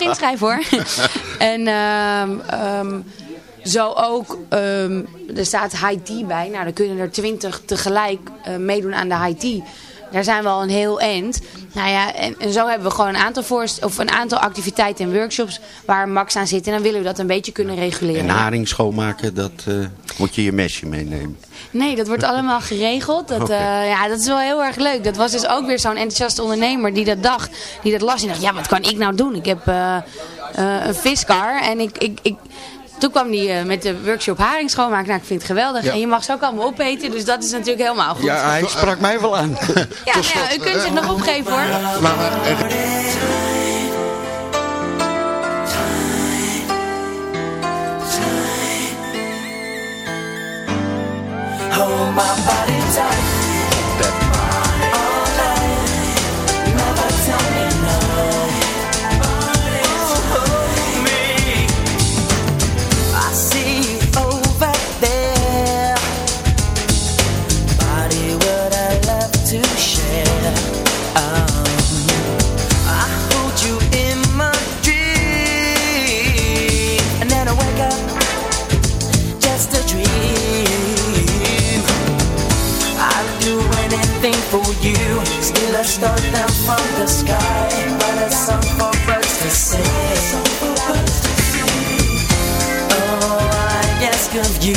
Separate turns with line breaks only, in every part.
nog inschrijven hoor. en ehm, zo ook, ehm, er staat high tea bij. Nou, dan kunnen er twintig tegelijk eh, meedoen aan de high tea. Daar zijn we al een heel eind. Nou ja, en, en zo hebben we gewoon een aantal, voorst of een aantal activiteiten en workshops waar Max aan zit. En dan willen we dat een beetje kunnen reguleren.
En haring schoonmaken, dat eh, moet je je mesje meenemen.
Nee, dat wordt allemaal geregeld. Dat, eh, ja, dat is wel heel erg leuk. Dat was dus ook weer zo'n enthousiaste ondernemer die dat dacht. Die dat las en dacht, ja, wat kan ik nou doen? Ik heb eh, een viskar en ik... ik, ik toen kwam hij eh, met de workshop haring schoonmaken. Nou, ik vind het geweldig.
Ja.
En je mag ze ook allemaal opeten, dus dat is natuurlijk helemaal goed.
Ja, hij sprak mij wel aan.
Ja, nou ja, u kunt het nog opgeven hoor.
Hold my body tight. Star down from the sky, but for birds to. Oh, I ask of you,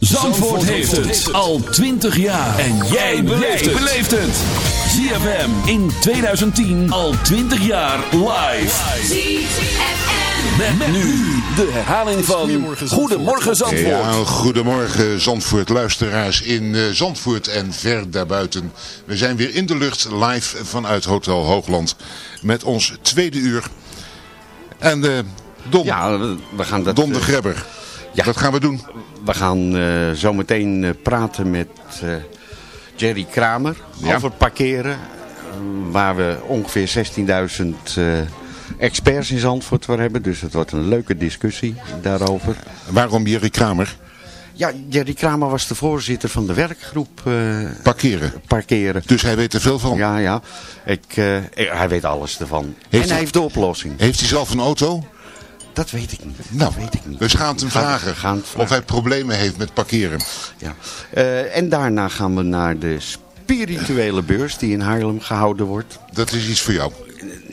Zandvoort heeft het al 20 jaar. En jij beleeft het. ZFM in 2010 al 20 jaar live.
ZFM
Met, nu de herhaling van Goedemorgen Zandvoort.
Ja, goedemorgen Zandvoort, luisteraars in eh, Zandvoort en ver daarbuiten. We zijn weer in de lucht, live vanuit Hotel Hoogland, met ons tweede uur. En eh Don,
Ja, we gaan dat...
Don de
eh,
Grebber,
ja.
wat gaan we doen?
We gaan eh, zo meteen eh, praten met eh, Jerry Kramer
Ja.
over parkeren. waar we ongeveer 16.000 eh, experts in Zandvoort voor hebben. Dus het wordt een leuke discussie daarover.
Waarom Jerry Kramer?
Ja, Jerry Kramer was de voorzitter van de werkgroep
Parkeren.
parkeren.
Dus hij weet er veel van.
Ja, ja. Ik, ik- hij weet alles ervan.
Heeft
en
hij-
hij heeft de oplossing.
Heeft hij zelf een auto?
Dat weet ik niet.
Nou,
dat weet ik niet.
dus gaan het hem vragen
gaan het vragen.
of hij problemen heeft met parkeren.
Ja. Eh, en daarna gaan we naar de spirituele beurs die in Haarlem gehouden wordt.
Dat is iets voor jou.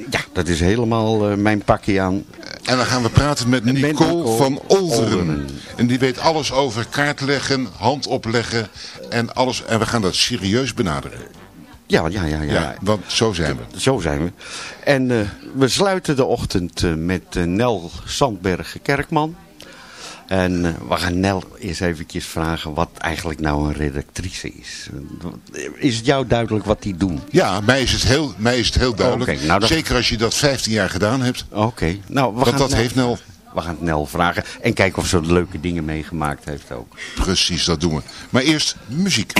Ja, dat is helemaal eh, mijn pakje aan.
En dan gaan we praten met
Met
Nicole,
Nicole
van Olderen.
Olderen.
En die weet alles over kaartleggen, hand opleggen en alles. En we gaan dat serieus benaderen.
Ja, ja, ja. ja.
Ja, want zo zijn we.
Zo zijn we. En eh, we sluiten de ochtend eh, met eh, Nel Sandbergen-Kerkman. En we gaan Nel eens eventjes vragen wat eigenlijk nou een redactrice is. Is het jou duidelijk wat die doen?
Ja, mij is het heel, mij is het heel duidelijk.
Oké, nou
Zeker als je dat 15 jaar gedaan hebt.
Oké. Nou, we
Want
gaan
dat
Nel-
heeft Nel.
We gaan het Nel vragen. En kijken of ze leuke dingen meegemaakt heeft ook.
Precies, dat doen we. Maar eerst muziek.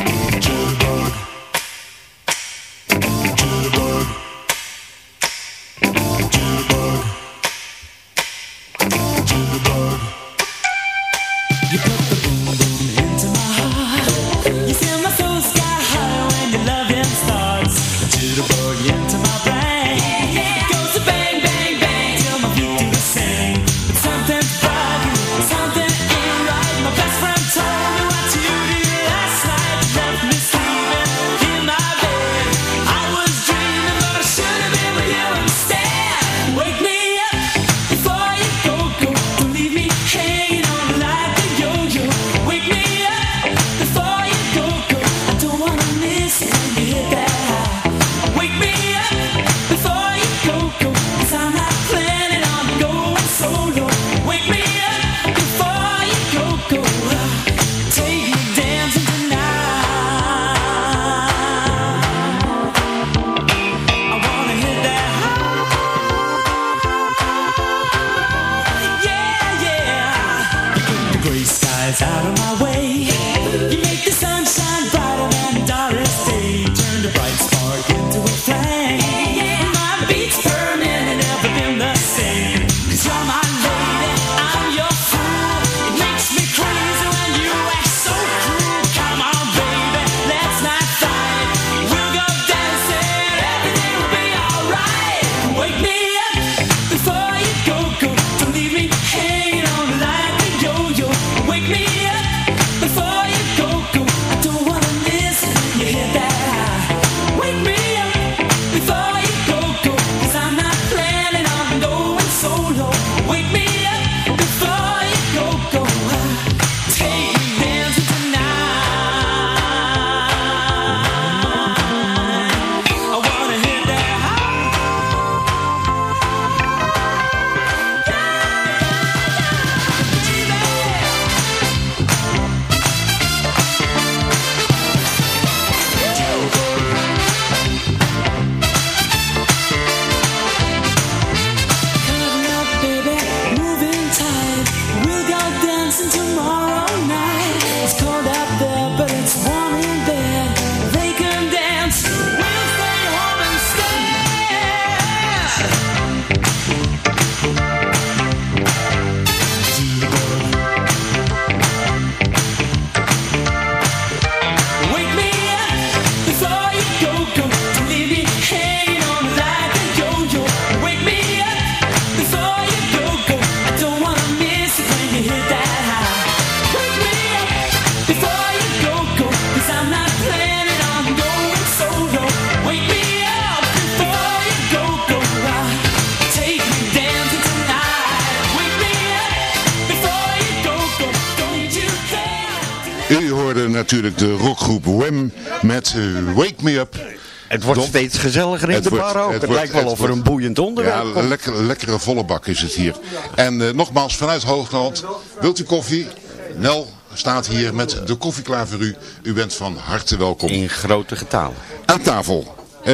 Wordt steeds gezelliger in
Het
de
wordt-
bar ook. Het,
wordt-
lijkt wel of er een boeiend onderwerp
Ja,
komt.
lekker, lekkere volle bak is het hier. En eh, nogmaals, vanuit Hoogland, wilt u koffie? Nel staat hier met de koffie klaar voor u. U bent van harte welkom.
In grote getalen.
Aan tafel. Eh,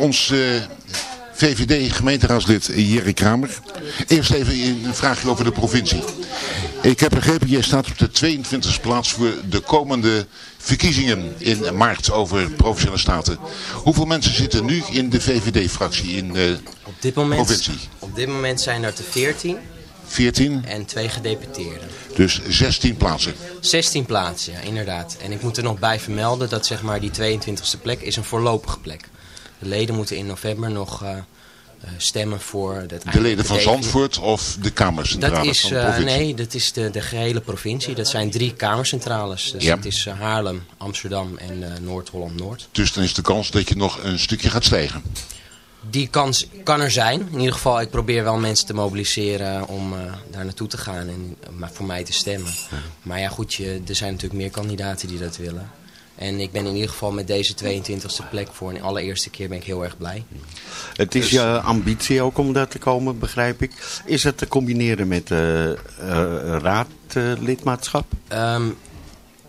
ons eh, VVD-gemeenteraadslid Jerry Kramer. Eerst even een vraagje over de provincie. Ik heb begrepen, jij staat op de 22e plaats voor de komende verkiezingen in maart over Provinciale Staten. Hoeveel mensen zitten nu in de VVD-fractie in de
Op dit, moment,
provincie?
op dit moment zijn er te 14
14,
en twee gedeputeerden.
dus 16 plaatsen.
16 plaatsen, ja, inderdaad. En ik moet er nog bij vermelden dat zeg maar, die 22e plek is een voorlopige plek. De leden moeten in november nog eh, eh, stemmen voor... Het
De leden van Zandvoort of de kamercentrale
Dat is,
van de
eh,
provincie?
nee, dat is de, de gehele provincie. Dat zijn drie kamercentrales. Dus
Ja.
het is eh, Haarlem, Amsterdam en eh, Noord-Holland-Noord.
Dus dan is de kans dat je nog een stukje gaat stijgen.
Die kans kan er zijn. In ieder geval, ik probeer wel mensen te mobiliseren om eh, daar naartoe te gaan en eh, maar voor mij te stemmen. Maar ja goed, je, er zijn natuurlijk meer kandidaten die dat willen. En ik ben in ieder geval met deze 22e plek voor een allereerste keer ben ik heel erg blij.
Het is je ambitie ook om daar te komen, begrijp ik. Is het te combineren met eh, eh, raadlidmaatschap?
Ehm,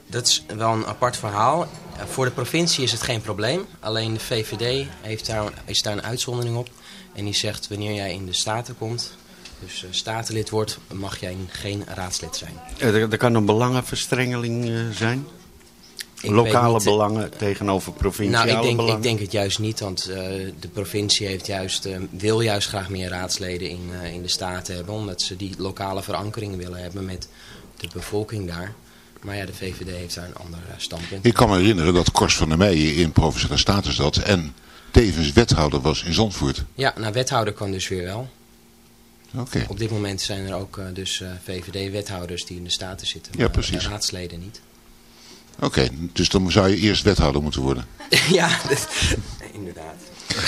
dat is wel een apart verhaal. Eh, voor de provincie is het geen probleem. Alleen de VVD heeft daar, is daar een uitzondering op. En die zegt wanneer jij in de Staten komt, dus eh, statenlid wordt, mag jij geen raadslid zijn.
er, kan een belangenverstrengeling eh, zijn?
Ik
Lokale
niet, eh,
belangen tegenover provinciale
Nou, ik denk,
belangen?
ik denk het juist niet, want eh, de provincie heeft juist, eh, wil juist graag meer raadsleden in, eh, in de Staten hebben. Omdat ze die lokale verankering willen hebben met de bevolking daar. Maar ja, de VVD heeft daar een ander standpunt.
Ik kan me herinneren dat Kors van der Meijen in Provinciale Staten zat en tevens wethouder was in Zandvoort.
Ja, nou, wethouder kan dus weer wel.
Oké.
Op dit moment zijn er ook dus eh, VVD-wethouders die in de Staten zitten.
Ja,
maar
precies.
de raadsleden niet.
Oké, dus dan zou je eerst wethouder moeten worden.
ja, dat- inderdaad.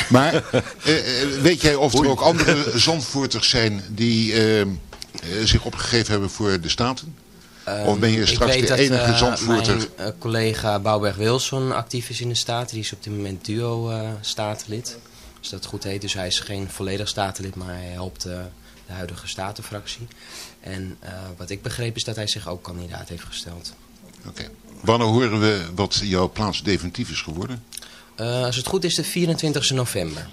Maar eh, eh, weet jij of er ook andere Zandvoorters zijn die eh, eh, zich opgegeven hebben voor de Staten? Of ben je
Ehm,
straks
ik weet
de
dat,
enige Zandvoorter?
mijn eh, collega Bouwberg Wilson actief is in de Staten. Die is op dit moment duo-statenlid. als dat goed heet. Dus hij is geen volledig statenlid, maar hij helpt de huidige statenfractie. En eh, wat ik begreep is dat hij zich ook kandidaat heeft gesteld.
Oké. Wanneer horen we wat jouw plaats definitief is geworden?
Eh, als het goed is de 24 november.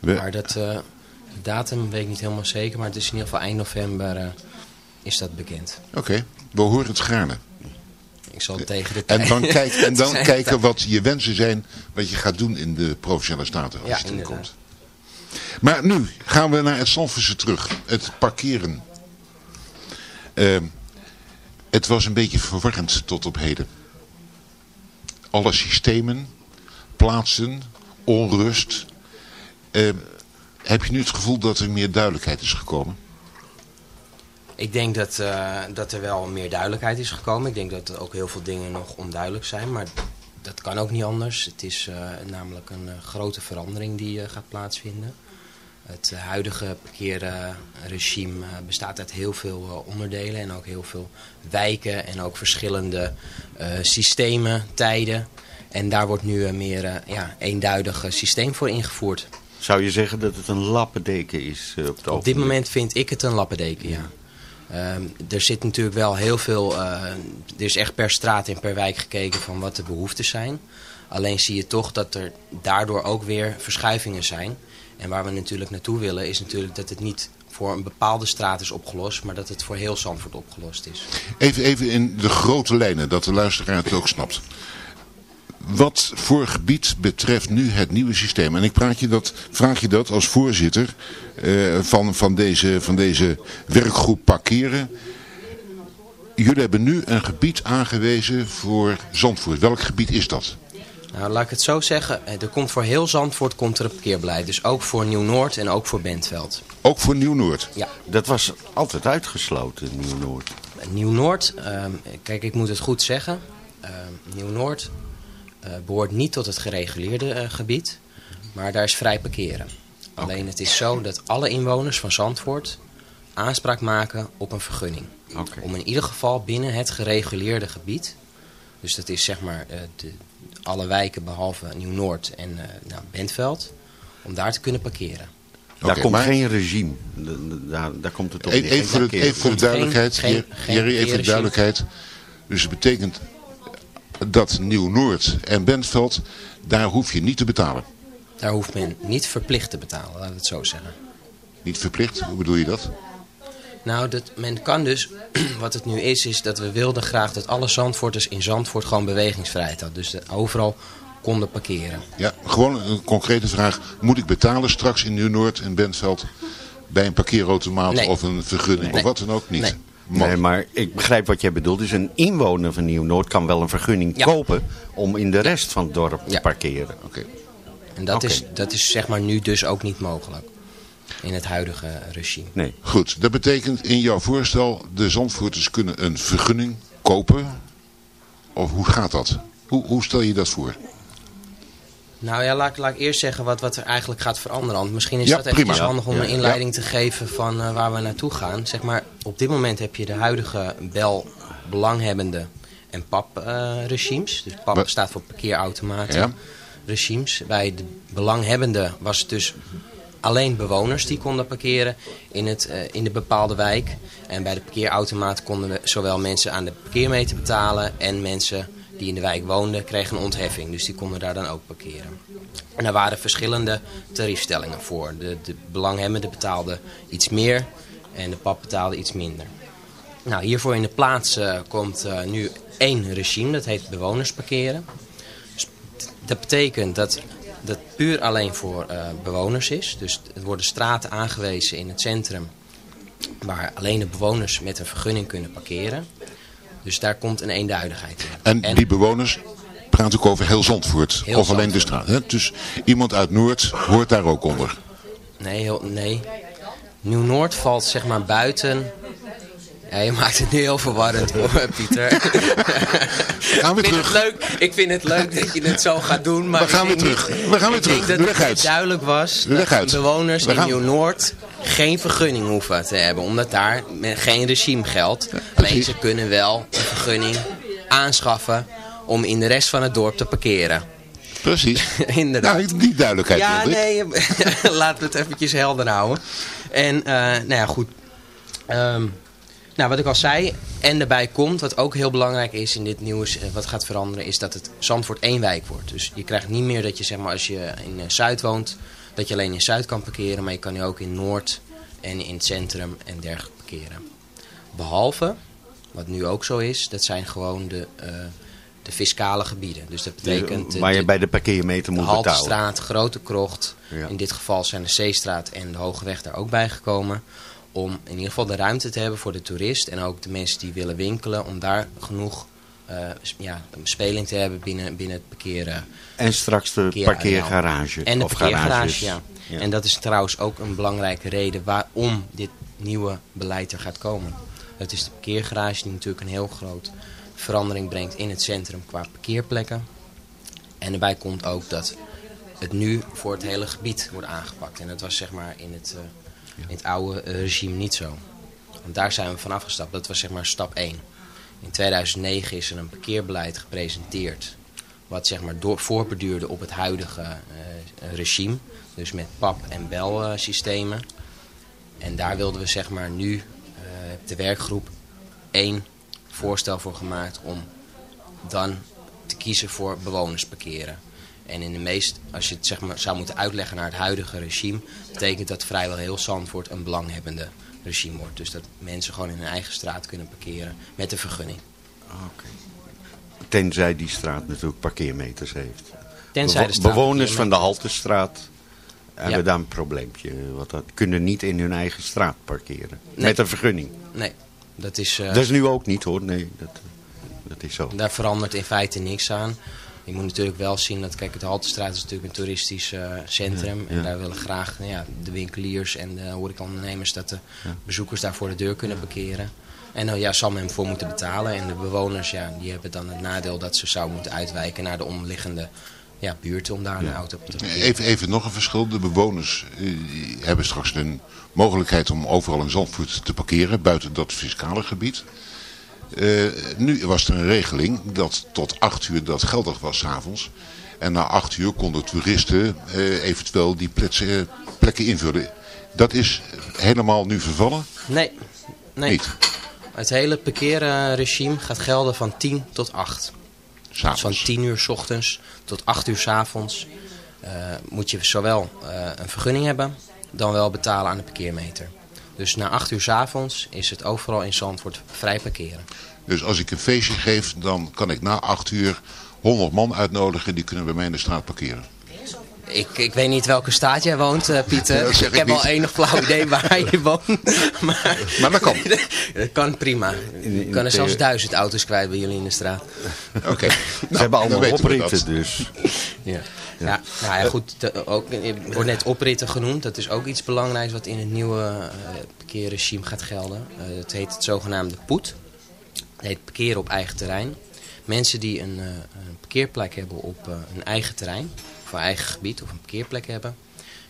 We-
Maar dat, eh, de datum weet ik niet helemaal zeker, maar het is in ieder geval eind november eh, is dat bekend.
Oké, we horen het graag.
Ik zal tegen de
En
tijd-
dan, kijk, en dan kijken wat je wensen zijn, wat je gaat doen in de Provinciale Staten als
Ja,
je komt. Maar nu gaan we naar het Zandvoortse terug. Het parkeren. Het was een beetje verwarrend tot op heden. Alle systemen, plaatsen, onrust. Ehm, heb je nu het gevoel dat er meer duidelijkheid is gekomen?
Ik denk dat, eh, dat er wel meer duidelijkheid is gekomen. Ik denk dat er ook heel veel dingen nog onduidelijk zijn. Maar dat kan ook niet anders. Het is eh, namelijk een eh, grote verandering die gaat plaatsvinden. Het huidige parkeerregime eh, bestaat uit heel veel eh, onderdelen. En ook heel veel wijken. En ook verschillende eh, systemen, tijden. En daar wordt nu een meer ja, eenduidig systeem voor ingevoerd.
Zou je zeggen dat het een lappendeken is eh, op het
Op dit moment vind ik het een lappendeken, ja. Ehm, er zit natuurlijk wel heel veel... er is echt per straat en per wijk gekeken van wat de behoeften zijn. Alleen zie je toch dat er daardoor ook weer verschuivingen zijn. En waar we natuurlijk naartoe willen is natuurlijk dat het niet voor een bepaalde straat is opgelost... maar dat het voor heel Zandvoort opgelost is.
Even, even in de grote lijnen, dat de luisteraar het ook snapt. Wat voor gebied betreft nu het nieuwe systeem? En ik je dat, vraag je dat als voorzitter eh, van, van, deze, van deze werkgroep parkeren. Jullie hebben nu een gebied aangewezen voor Zandvoort. Welk gebied is dat?
Nou, laat ik het zo zeggen. eh, Er komt voor heel Zandvoort komt er een parkeerbeleid. Dus ook voor Nieuw-Noord en ook voor Bentveld.
Ook voor Nieuw-Noord?
Ja.
Dat was altijd uitgesloten, Nieuw-Noord.
Nieuw-Noord, ehm, kijk ik moet het goed zeggen. Ehm, Nieuw-Noord eh, behoort niet tot het gereguleerde eh, gebied. Maar daar is vrij parkeren. Alleen het is zo dat alle inwoners van Zandvoort aanspraak maken op een vergunning. Om in ieder geval binnen het gereguleerde gebied Dus dat is zeg maar eh, de, alle wijken behalve Nieuw-Noord en eh nou, Bentveld. Om daar te kunnen parkeren.
Daar komt
maar-
geen regime. Daar, daar komt het op
E-
neer.
Even voor, de, even voor de duidelijkheid,
geen-
Jer-
geen
Jerry, even voor de duidelijkheid. Dus het betekent dat Nieuw-Noord en Bentveld, daar hoef je niet te betalen.
Daar hoeft men niet verplicht te betalen, laten we het zo zeggen.
Niet verplicht, hoe bedoel je dat?
Nou, dat, men kan dus, wat het nu is, is dat we wilden graag dat alle Zandvoorters in Zandvoort gewoon bewegingsvrijheid hadden. Dus overal konden parkeren.
Ja, gewoon een concrete vraag. Moet ik betalen straks in Nieuw-Noord en Bentveld bij een parkeerautomaat
Nee.
of een vergunning
Nee.
of wat dan ook niet?
Nee.
Nee, maar ik begrijp wat jij bedoelt. Dus een inwoner van Nieuw-Noord kan wel een vergunning
Ja.
kopen om in de rest van het dorp te
Ja.
parkeren.
Oké.
En dat, is, dat is zeg maar nu dus ook niet mogelijk. In het huidige regime.
Nee.
Goed, dat betekent in jouw voorstel, de Zandvoorters kunnen een vergunning kopen? Of hoe gaat dat? Hoe, hoe stel je dat voor?
Nou ja, laat, ik- laat ik eerst zeggen wat, wat er eigenlijk gaat veranderen. Want misschien is
Ja,
dat
prima.
handig om
Ja,
een inleiding te geven van eh, waar we naartoe gaan. Zeg maar, op dit moment heb je de huidige bel belanghebbende en PAP eh, regimes. Dus PAP staat voor parkeerautomaten regimes. Bij de belanghebbende was het dus alleen bewoners die konden parkeren in, het, eh, in de bepaalde wijk. En bij de parkeerautomaat konden we zowel mensen aan de parkeermeter betalen en mensen die in de wijk woonden kregen een ontheffing. Dus die konden daar dan ook parkeren. En daar waren verschillende tariefstellingen voor. De, de belanghebbende betaalde iets meer en de pap betaalde iets minder. Nou, hiervoor in de plaats eh, komt eh, nu één regime, dat heet bewonersparkeren. Dus dat betekent dat dat puur alleen voor eh, bewoners is. Dus er worden straten aangewezen in het centrum waar alleen de bewoners met een vergunning kunnen parkeren. Dus daar komt een eenduidigheid in.
En, die bewoners praat ik over heel Zandvoort.
Heel
of alleen de straat. Hè? Dus iemand uit Noord hoort daar ook onder.
Nee, heel, nee. Nieuw-Noord valt zeg maar buiten... Ja, je maakt het nu heel verwarrend hoor, Pieter.
Gaan we
ik, vind
terug.
Het leuk, ik vind het leuk dat je het zo gaat doen. Maar
We gaan weer terug. We gaan weer terug.
dat het
uit.
duidelijk was
Leg
dat
uit.
bewoners in Nieuw-Noord geen vergunning hoeven te hebben. Omdat daar geen regime geldt. Alleen ze kunnen wel een vergunning aanschaffen om in de rest van het dorp te parkeren.
Precies.
Inderdaad.
Nou, die duidelijkheid
Ja, nee, laten we het eventjes helder houden. En, eh, nou ja, goed. Ehm, nou, wat ik al zei, en daarbij komt, wat ook heel belangrijk is in dit nieuws, eh, wat gaat veranderen, is dat het Zandvoort één wijk wordt. Dus je krijgt niet meer dat je, zeg maar, als je in eh, Zuid woont, dat je alleen in Zuid kan parkeren, maar je kan nu ook in Noord en in het centrum en dergelijke parkeren. Behalve, wat nu ook zo is, dat zijn gewoon de, eh, de fiscale gebieden. Dus dat betekent... de-
waar je
de-
bij de parkeermeter
de
moet betalen.
Haltestraat, Grote Krocht.
Ja.
In dit geval zijn de Zeestraat en de Hogeweg daar ook bij gekomen. Om in ieder geval de ruimte te hebben voor de toerist. En ook de mensen die willen winkelen. Om daar genoeg eh, ja, speling te hebben binnen, binnen het parkeren.
En straks de parkeergarage.
En de
of
parkeergarage, ja.
Ja.
En dat is trouwens ook een belangrijke reden waarom dit nieuwe beleid er gaat komen. Het is de parkeergarage die natuurlijk een heel groot verandering brengt in het centrum qua parkeerplekken. En erbij komt ook dat het nu voor het hele gebied wordt aangepakt. En dat was zeg maar in het, eh, in het oude eh, regime niet zo. Want daar zijn we vanaf gestapt. Dat was zeg maar stap 1. In 2009 is er een parkeerbeleid gepresenteerd. Wat zeg maar door, voorbeduurde op het huidige eh, regime. Dus met PAP- en BEL-systemen. en daar wilden we zeg maar nu eh, de werkgroep één voorstel voor gemaakt om dan te kiezen voor bewonersparkeren. En in de meest, als je het zeg maar zou moeten uitleggen naar het huidige regime, betekent dat vrijwel heel Zandvoort een belanghebbende regime wordt. Dus dat mensen gewoon in hun eigen straat kunnen parkeren met een vergunning.
Tenzij die straat natuurlijk parkeermeters heeft.
Tenzij de straat
Bewoners van de Haltestraat hebben
Ja.
daar een probleempje. Want dat kunnen niet in hun eigen straat parkeren.
Nee.
Met een vergunning.
Nee, dat is, eh,
Dat is nu ook niet hoor. Nee, dat, dat is zo.
Daar verandert in feite niks aan. Je moet natuurlijk wel zien dat, kijk, het Haltestraat is natuurlijk een toeristisch eh, centrum.
Ja,
En daar willen graag nou ja, de winkeliers en de horecaondernemers dat de bezoekers daar voor de deur kunnen parkeren. En dan ja, zal men voor moeten betalen. En de bewoners, ja, die hebben dan het nadeel dat ze zouden moeten uitwijken naar de omliggende ja, buurten om daar een auto op te parkeren.
Even, even nog een verschil. De bewoners eh, die hebben straks een mogelijkheid om overal in Zandvoort te parkeren. Buiten dat fiscale gebied. Eh, nu was er een regeling dat tot 8 uur dat geldig was 's avonds. En na 8 uur konden toeristen eh, eventueel die plekken, plekken invullen. Dat is helemaal nu vervallen?
Nee, nee.
Niet?
Het hele parkeerregime gaat gelden van 10 tot 8. Dus van 10 uur s ochtends tot 8 uur s avonds eh, moet je zowel eh, een vergunning hebben, dan wel betalen aan de parkeermeter. Dus na 8 uur s avonds is het overal in Zandvoort vrij parkeren.
Dus als ik een feestje geef, dan kan ik na 8 uur 100 man uitnodigen. Die kunnen bij mij in de straat parkeren.
Ik, ik weet niet welke staat jij woont, eh, Pieter. Ik
ik
heb
niet.
al enig flauw idee waar je woont. Maar,
Maar dat kan.
dat kan prima. Je kan er zelfs duizend auto's kwijt bij jullie in de straat.
Oké. Nou,
Ze hebben allemaal opritten dus.
Ja. Ja, nou ja, goed. de- ook, wordt net opritten genoemd. Dat is ook iets belangrijks wat in het nieuwe eh, parkeerregime gaat gelden. Eh, het heet het zogenaamde POET. Het heet parkeren op eigen terrein. Mensen die een, eh, een parkeerplek hebben op eh, hun eigen terrein, of een eigen gebied, of een parkeerplek hebben,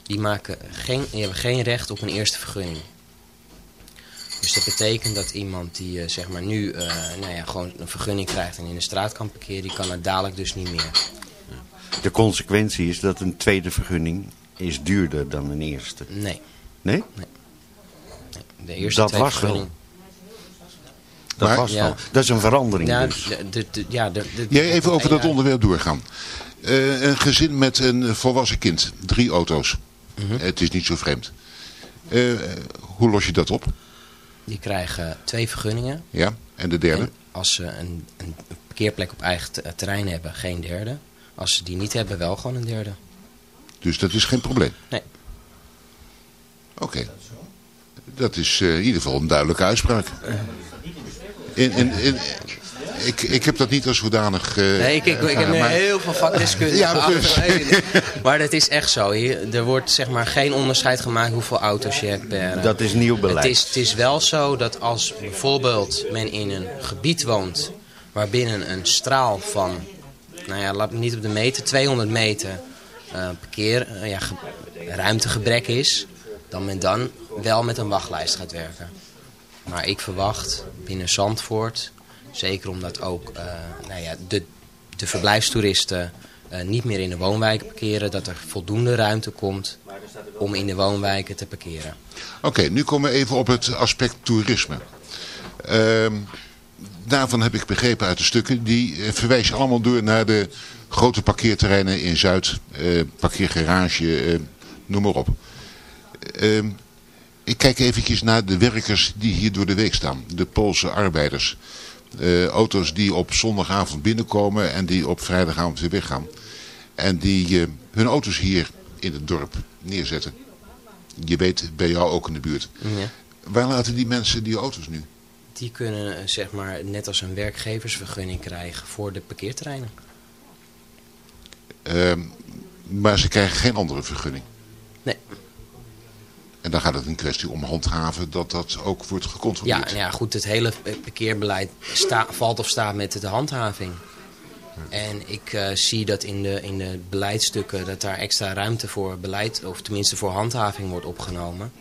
die, maken geen, die hebben geen recht op een eerste vergunning. Dus dat betekent dat iemand die eh, zeg maar nu eh, nou ja, gewoon een vergunning krijgt en in de straat kan parkeren, die kan het dadelijk dus niet meer.
De consequentie is dat een tweede vergunning is duurder dan een eerste.
Nee.
Nee?
De eerste
Dat was wel. Dat
Maar-
was
Ja.
wel. Dat is een verandering
Ja,
dus.
de, de, de- ja, de, de-
Jij even over dat
Ja.
onderwerp doorgaan. Eh, een gezin met een volwassen kind. Drie auto's.
Mhm.
Het is niet zo vreemd. Eh, hoe los je dat op?
Die krijgen twee vergunningen.
Ja, en de derde?
En als ze een, een parkeerplek op eigen te- terrein hebben, geen derde. Als ze die niet hebben, wel gewoon een derde.
Dus dat is geen probleem?
Nee.
Oké. Dat is eh, in ieder geval een duidelijke uitspraak. In, in, in, ik, ik heb dat niet als zodanig... eh,
Nee, ik, ik, ik heb nu
maar-
heel veel vakdeskundigen
Ja, dus.
Maar dat is echt zo. Hier, er wordt zeg maar geen onderscheid gemaakt hoeveel auto's je hebt per... eh,
Dat is nieuw beleid.
Het is, het is wel zo dat als bijvoorbeeld men in een gebied woont... waarbinnen een straal van, nou ja, laat me niet op de meter, 200 meter eh parkeer, eh, ja, ge- ruimtegebrek is... dan men dan wel met een wachtlijst gaat werken. Maar ik verwacht binnen Zandvoort, zeker omdat ook eh, nou ja, de, de verblijfstoeristen eh, niet meer in de woonwijken parkeren, dat er voldoende ruimte komt om in de woonwijken te parkeren.
Oké, nu komen we even op het aspect toerisme. Ehm, daarvan heb ik begrepen uit de stukken. Die eh, verwijzen allemaal door naar de grote parkeerterreinen in Zuid. parkeergarage, noem maar op. Ehm, ik kijk eventjes naar de werkers die hier door de week staan. De Poolse arbeiders. Eh, auto's die op zondagavond binnenkomen en die op vrijdagavond weer weggaan. En die eh, hun auto's hier in het dorp neerzetten. Je weet, bij jou ook in de buurt.
Ja.
Waar laten die mensen die auto's nu?
Die kunnen eh, zeg maar net als een werkgeversvergunning krijgen voor de parkeerterreinen.
Ehm, maar ze krijgen geen andere vergunning.
Nee.
En dan gaat het een kwestie om handhaven dat dat ook wordt
Ja,
gecontroleerd.
nou ja, goed, het hele parkeerbeleid sta- valt of staat met de handhaving. En ik eh, zie dat in de, in de beleidsstukken dat daar extra ruimte voor beleid, of tenminste voor handhaving wordt opgenomen.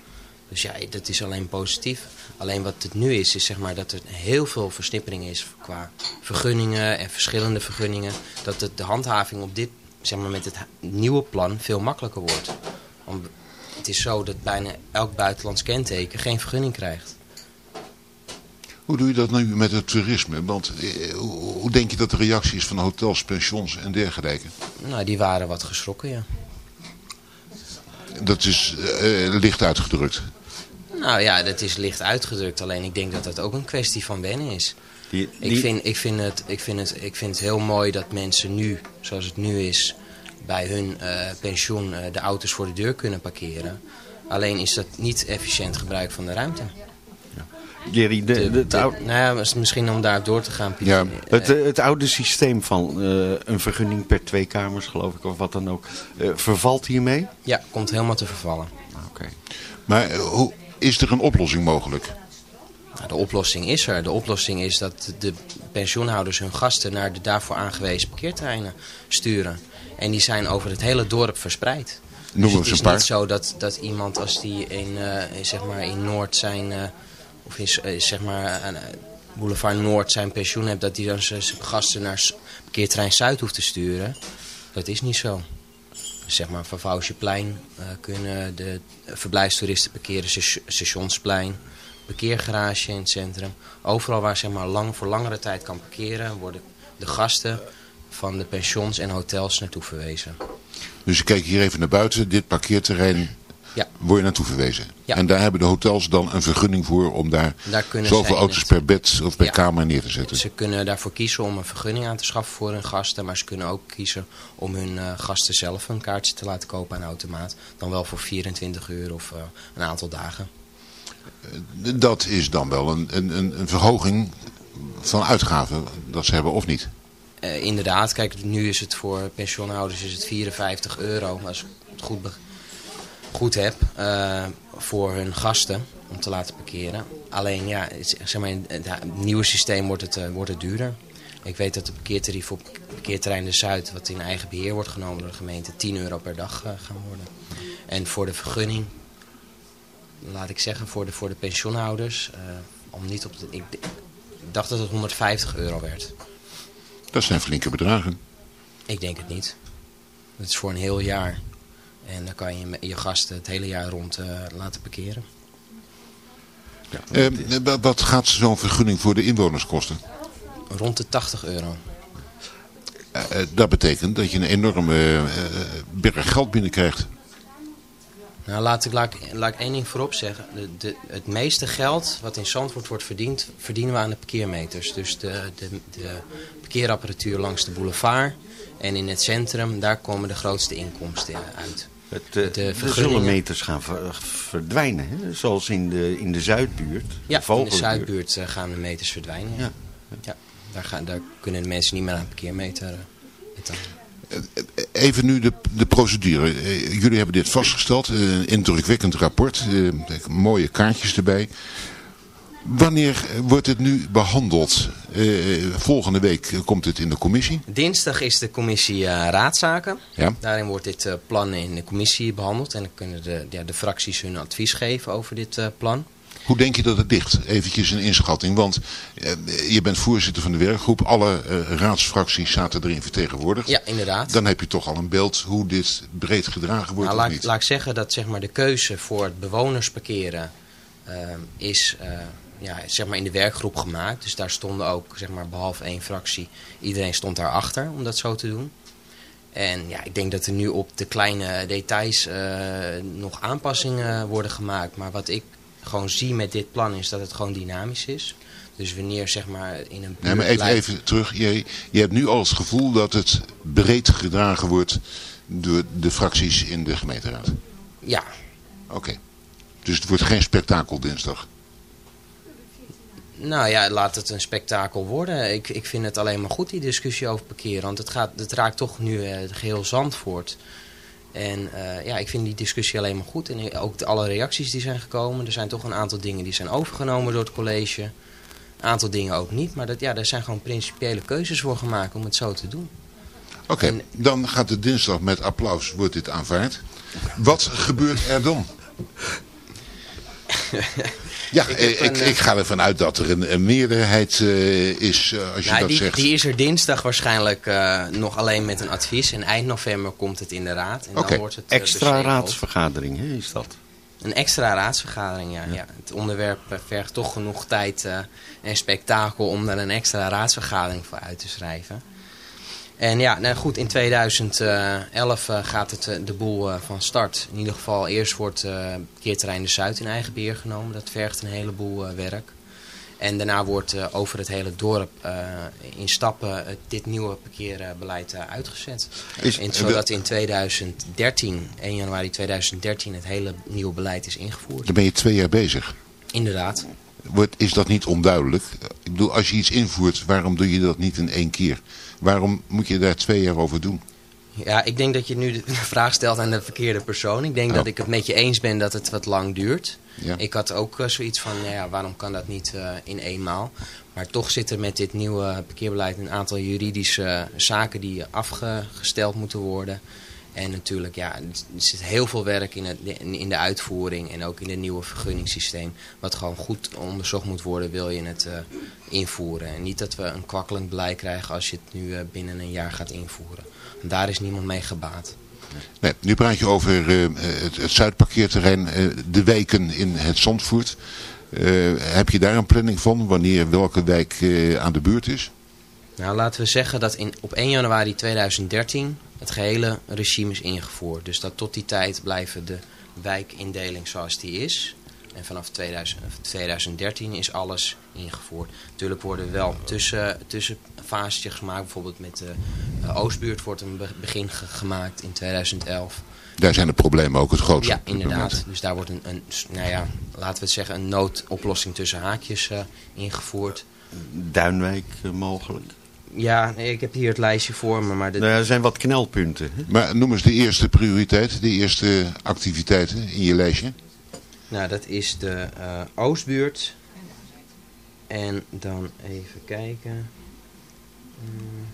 Dus ja, dat is alleen positief. Alleen wat het nu is, is zeg maar dat er heel veel versnippering is qua vergunningen en verschillende vergunningen. Dat het, de handhaving op dit, zeg maar met het nieuwe plan veel makkelijker wordt. Want het is zo dat bijna elk buitenlands kenteken geen vergunning krijgt.
Hoe doe je dat nu met het toerisme? Want eh, hoe, denk je dat de reactie is van hotels, pensions en dergelijke?
Nou, die waren wat geschrokken, ja.
Dat is eh, licht uitgedrukt.
Nou ja, dat is licht uitgedrukt. Alleen ik denk dat dat ook een kwestie van wennen is.
Die-
Ik, vind, ik, vind het, ik, vind het, ik vind het heel mooi dat mensen nu, zoals het nu is, bij hun eh, pensioen eh, de auto's voor de deur kunnen parkeren. Alleen is dat niet efficiënt gebruik van de ruimte.
Jerry, de, de, het,
De-
oude,
nou ja, mis- misschien om daarop door te gaan.
Ja,
het, eh, het oude systeem van een vergunning per twee kamers, geloof ik, of wat dan ook, vervalt hiermee?
Ja, komt helemaal te vervallen.
Oké.
Maar hoe, is er een oplossing mogelijk?
Nou, de oplossing is er. De oplossing is dat de pensioenhouders hun gasten naar de daarvoor aangewezen parkeerterreinen sturen. En die zijn over het hele dorp verspreid.
Noem
dus het is
een paar.
niet zo dat, dat iemand als die in, eh, zeg maar in Noord zijn, eh, of is, eh, zeg maar, Boulevard Noord zijn pensioen hebt, dat hij dan zijn gasten naar parkeerterrein Zuid hoeft te sturen. Dat is niet zo. Zeg maar van Vausjeplein eh, kunnen de verblijfstoeristen parkeren, station- stationsplein, parkeergarage in het centrum. Overal waar zeg maar lang, voor langere tijd kan parkeren, worden de gasten van de pensions en hotels naartoe verwezen.
Dus ik kijk hier even naar buiten. Dit parkeerterrein
Ja.
word je naartoe verwezen.
Ja.
En daar hebben de hotels dan een vergunning voor om daar, zoveel auto's
het-
per bed of per
Ja.
kamer neer te zetten.
Ze kunnen daarvoor kiezen om een vergunning aan te schaffen voor hun gasten. Maar ze kunnen ook kiezen om hun eh, gasten zelf een kaartje te laten kopen aan de automaat. Dan wel voor 24 uur of eh, een aantal dagen.
Dat is dan wel een, een, een, een verhoging van uitgaven dat ze hebben of niet.
Eh, inderdaad, kijk, nu is het voor pensioenhouders is het 54 euro. Als ik het goed, goed heb, eh, voor hun gasten om te laten parkeren. Alleen ja, zeg maar, in het nieuwe systeem wordt het, eh, wordt het duurder. Ik weet dat de parkeertarief op parkeerterrein de Zuid, wat in eigen beheer wordt genomen door de gemeente, 10 euro per dag gaan worden. En voor de vergunning, laat ik zeggen, voor de, voor de pensioenhouders, om niet op de, ik dacht dat het 150 euro werd.
Dat zijn flinke bedragen.
Ik denk het niet. Het is voor een heel jaar. En dan kan je je gasten het hele jaar rond eh, laten parkeren.
Eh, wa- wat gaat zo'n vergunning voor de inwoners kosten?
Rond de 80 euro.
Eh, eh, dat betekent dat je een enorme eh, eh, berg geld binnenkrijgt.
Nou, laat ik, laat, ik- laat ik één ding voorop zeggen. De, de, het meeste geld wat in Zandvoort wordt verdiend, verdienen we aan de parkeermeters. Dus de, de, de parkeerapparatuur langs de boulevard en in het centrum, daar komen de grootste inkomsten uit.
Het, eh,
De
er zullen
vergunningen-
meters gaan ver- verdwijnen, hè? zoals in de, in de Zuidbuurt.
Ja,
de
in de. Zuidbuurt eh, gaan de meters verdwijnen. Ja.
Ja.
Ja, daar, gaan, daar kunnen de mensen niet meer aan parkeermeter eh, betalen.
Even nu de, de procedure. Eh, Jullie hebben dit vastgesteld. eh, Een indrukwekkend rapport. eh, Mooie kaartjes erbij. Wanneer wordt het nu behandeld? Eh, volgende week komt het in de commissie.
Dinsdag is de commissie eh, raadzaken.
Ja.
Daarin wordt dit plan in de commissie behandeld. En dan kunnen de, ja, de fracties hun advies geven over dit plan.
Hoe denk je dat het ligt? Eventjes een inschatting. Want eh, je bent voorzitter van de werkgroep. Alle eh, raadsfracties zaten erin vertegenwoordigd.
Ja, inderdaad.
Dan heb je toch al een beeld hoe dit breed gedragen wordt
Nou, laat,
niet.
laat ik zeggen dat zeg maar, de keuze voor het bewonersparkeren eh, is ja, zeg maar in de werkgroep gemaakt. Dus daar stonden ook, zeg maar, behalve één fractie, iedereen stond daarachter om dat zo te doen. En ja, ik denk dat er nu op de kleine details nog aanpassingen worden gemaakt. Maar wat ik gewoon zie met dit plan is dat het gewoon dynamisch is. Dus wanneer zeg maar in een
Nee, maar even,
blijft-
even terug. Je, je hebt nu al het gevoel dat het breed gedragen wordt door de fracties in de gemeenteraad.
Ja,
Oké. Dus het wordt geen spektakel dinsdag.
Nou ja, laat het een spektakel worden. Ik, ik vind het alleen maar goed, die discussie over parkeren. Want het, gaat, het raakt toch nu eh, het geheel Zandvoort. En eh, ja, ik vind die discussie alleen maar goed. En ook de, alle reacties die zijn gekomen. Er zijn toch een aantal dingen die zijn overgenomen door het college. Een aantal dingen ook niet. Maar dat, ja, daar zijn gewoon principiële keuzes voor gemaakt om het zo te doen.
Oké, dan gaat het dinsdag met applaus, wordt dit aanvaard. Wat gebeurt er dan? Ja,
Ik
ik,
heb
ik,
een,
ik, ga ervan uit dat er een, een meerderheid eh, is, eh, als je
Nou,
dat
die,
zegt.
die is er dinsdag waarschijnlijk eh, nog alleen met een advies. En eind november komt het in de raad. En
Oké,
dan wordt het eh,
extra raadsvergadering hè, is dat.
Een extra raadsvergadering, ja. ja. Het onderwerp eh, vergt toch genoeg tijd eh, en spektakel om daar een extra raadsvergadering voor uit te schrijven. En ja, nou goed, in 2011 eh, gaat het, eh, de boel eh, van start. In ieder geval, eerst wordt parkeerterrein de Zuid in eigen beheer genomen. Dat vergt een heleboel werk. En daarna wordt over het hele dorp in stappen dit nieuwe parkeerbeleid uitgezet.
Is-
zodat in 2013, 1 januari 2013, het hele nieuwe beleid is ingevoerd.
Dan ben je twee jaar bezig.
Inderdaad.
Wordt, is dat niet onduidelijk? Ik bedoel, als je iets invoert, waarom doe je dat niet in één keer? Waarom moet je daar twee jaar over doen?
Ja, ik denk dat je nu de vraag stelt aan de verkeerde persoon. Ik denk
Oh.
dat ik het met je eens ben dat het wat lang duurt.
Ja.
Ik had ook eh, zoiets van, nou ja, waarom kan dat niet eh, in eenmaal? Maar toch zit er met dit nieuwe parkeerbeleid een aantal juridische zaken die afgesteld moeten worden. En natuurlijk, ja, er zit heel veel werk in, het, in de uitvoering en ook in het nieuwe vergunningssysteem. Wat gewoon goed onderzocht moet worden, wil je het eh, invoeren. En niet dat we een kwakkelend beleid krijgen als je het nu eh, binnen een jaar gaat invoeren. Want daar is niemand mee gebaat.
Nee, nu praat je over eh, het, het Zuidparkeerterrein, de wijken in het Zandvoort. Heb je daar een planning van, wanneer welke wijk aan de beurt is?
Nou, laten we zeggen dat in, op 1 januari 2013 het gehele regime is ingevoerd. Dus dat tot die tijd blijven de wijkindeling zoals die is. En vanaf 2000, 2013 is alles ingevoerd. Natuurlijk worden er wel tussen, tussenfases gemaakt. Bijvoorbeeld met de eh, Oostbuurt wordt een be- begin ge- gemaakt in 2011.
Daar zijn de problemen ook het grootste.
Ja, inderdaad. Dus daar wordt een, een, nou ja, laten we het zeggen, een noodoplossing tussen haakjes eh, ingevoerd.
Duinwijk eh, mogelijk.
Ja, ik heb hier het lijstje voor me, maar... De,
Nou, er zijn wat knelpunten. Hè?
Maar noem eens de eerste prioriteit, de eerste activiteiten in je lijstje.
Nou, dat is de eh, Oostbuurt. En dan even kijken. Hmm.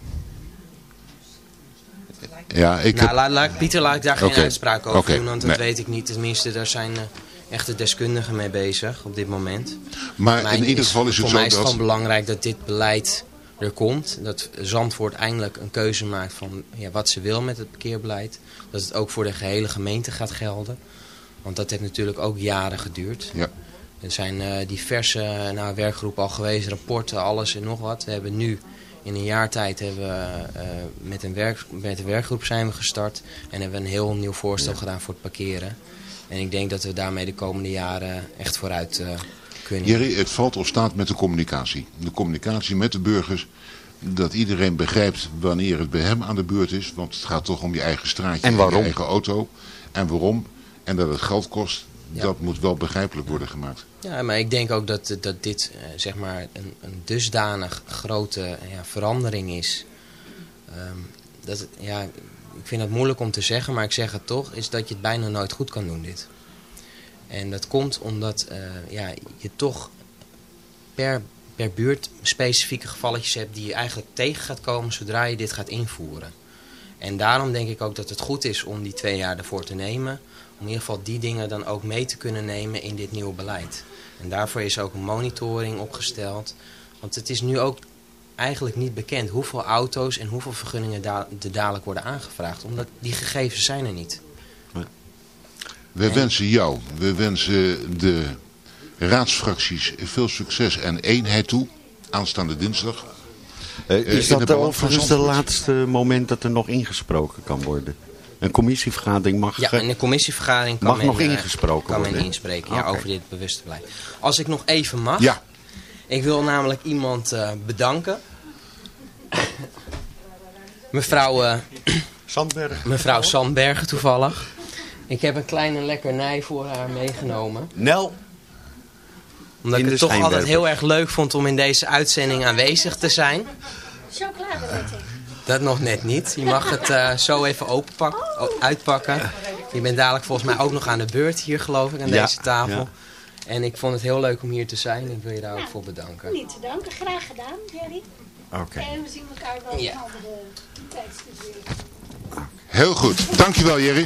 Ja, ik
nou,
heb-
laat, laat- Pieter, laat ik daar geen uitspraak over doen, want dat
nee.
weet ik niet. Tenminste, daar zijn eh, echte deskundigen mee bezig op dit moment.
Maar in ieder geval is het
voor
zo
mij is het
dat...
gewoon belangrijk dat dit beleid er komt. Dat Zandvoort eindelijk een keuze maakt van ja, wat ze wil met het parkeerbeleid. Dat het ook voor de gehele gemeente gaat gelden. Want dat heeft natuurlijk ook jaren geduurd.
Ja.
Er zijn eh, diverse nou, werkgroepen al geweest, rapporten, alles en nog wat. We hebben nu in een jaar tijd hebben we, eh, met, een werk, met een werkgroep zijn we gestart. En hebben we een heel nieuw voorstel gedaan voor het parkeren. En ik denk dat we daarmee de komende jaren echt vooruit kunnen.
Jerry, het valt of staat met de communicatie. De communicatie met de burgers. Dat iedereen begrijpt wanneer het bij hem aan de beurt is. Want het gaat toch om je eigen straatje
En waarom?
je eigen auto. En waarom. En dat het geld kost.
Ja.
Dat moet wel begrijpelijk worden gemaakt.
Ja, maar ik denk ook dat, dat dit eh, zeg maar een, een dusdanig grote ja, verandering is. Ehm, dat, ja, ik vind het moeilijk om te zeggen, maar ik zeg het toch, is dat je het bijna nooit goed kan doen dit. En dat komt omdat eh, ja, je toch per, per buurt specifieke gevalletjes hebt die je eigenlijk tegen gaat komen zodra je dit gaat invoeren. En daarom denk ik ook dat het goed is om die twee jaar ervoor te nemen. Om in ieder geval die dingen dan ook mee te kunnen nemen in dit nieuwe beleid. En daarvoor is ook een monitoring opgesteld. Want het is nu ook eigenlijk niet bekend hoeveel auto's en hoeveel vergunningen da er dadelijk worden aangevraagd. Omdat die gegevens zijn er niet.
We wensen jou, we wensen de raadsfracties veel succes en eenheid toe. Aanstaande dinsdag.
Eh,
Eh,
is dat
het
overigens de
Zandvoort.
laatste moment dat er nog ingesproken kan worden? Een commissievergadering mag,
Ja, in de commissievergadering kan
mag
men,
nog
eh,
ingesproken
kan men
worden.
inspreken ja,
Oké.
over dit bewuste beleid. Als ik nog even mag.
Ja.
Ik wil namelijk iemand eh, bedanken. Mevrouw,
Sandberg.
mevrouw Sandbergen toevallig. Ik heb een kleine lekkernij voor haar meegenomen.
Nel.
Omdat ik
de
het toch altijd heel erg leuk vond om in deze uitzending aanwezig te zijn.
Chocolade
Dat nog net niet. Je mag het eh, zo even openpak, o- uitpakken. Je bent dadelijk volgens mij ook nog aan de beurt hier geloof ik aan
Ja,
deze tafel.
ja.
En ik vond het heel leuk om hier te zijn. Ik wil je daar ook voor bedanken.
Niet te danken, graag gedaan, Jerry.
Oké.
En we zien elkaar wel
Ja.
in andere tijdstip weer.
Heel goed. Dankjewel Jerry.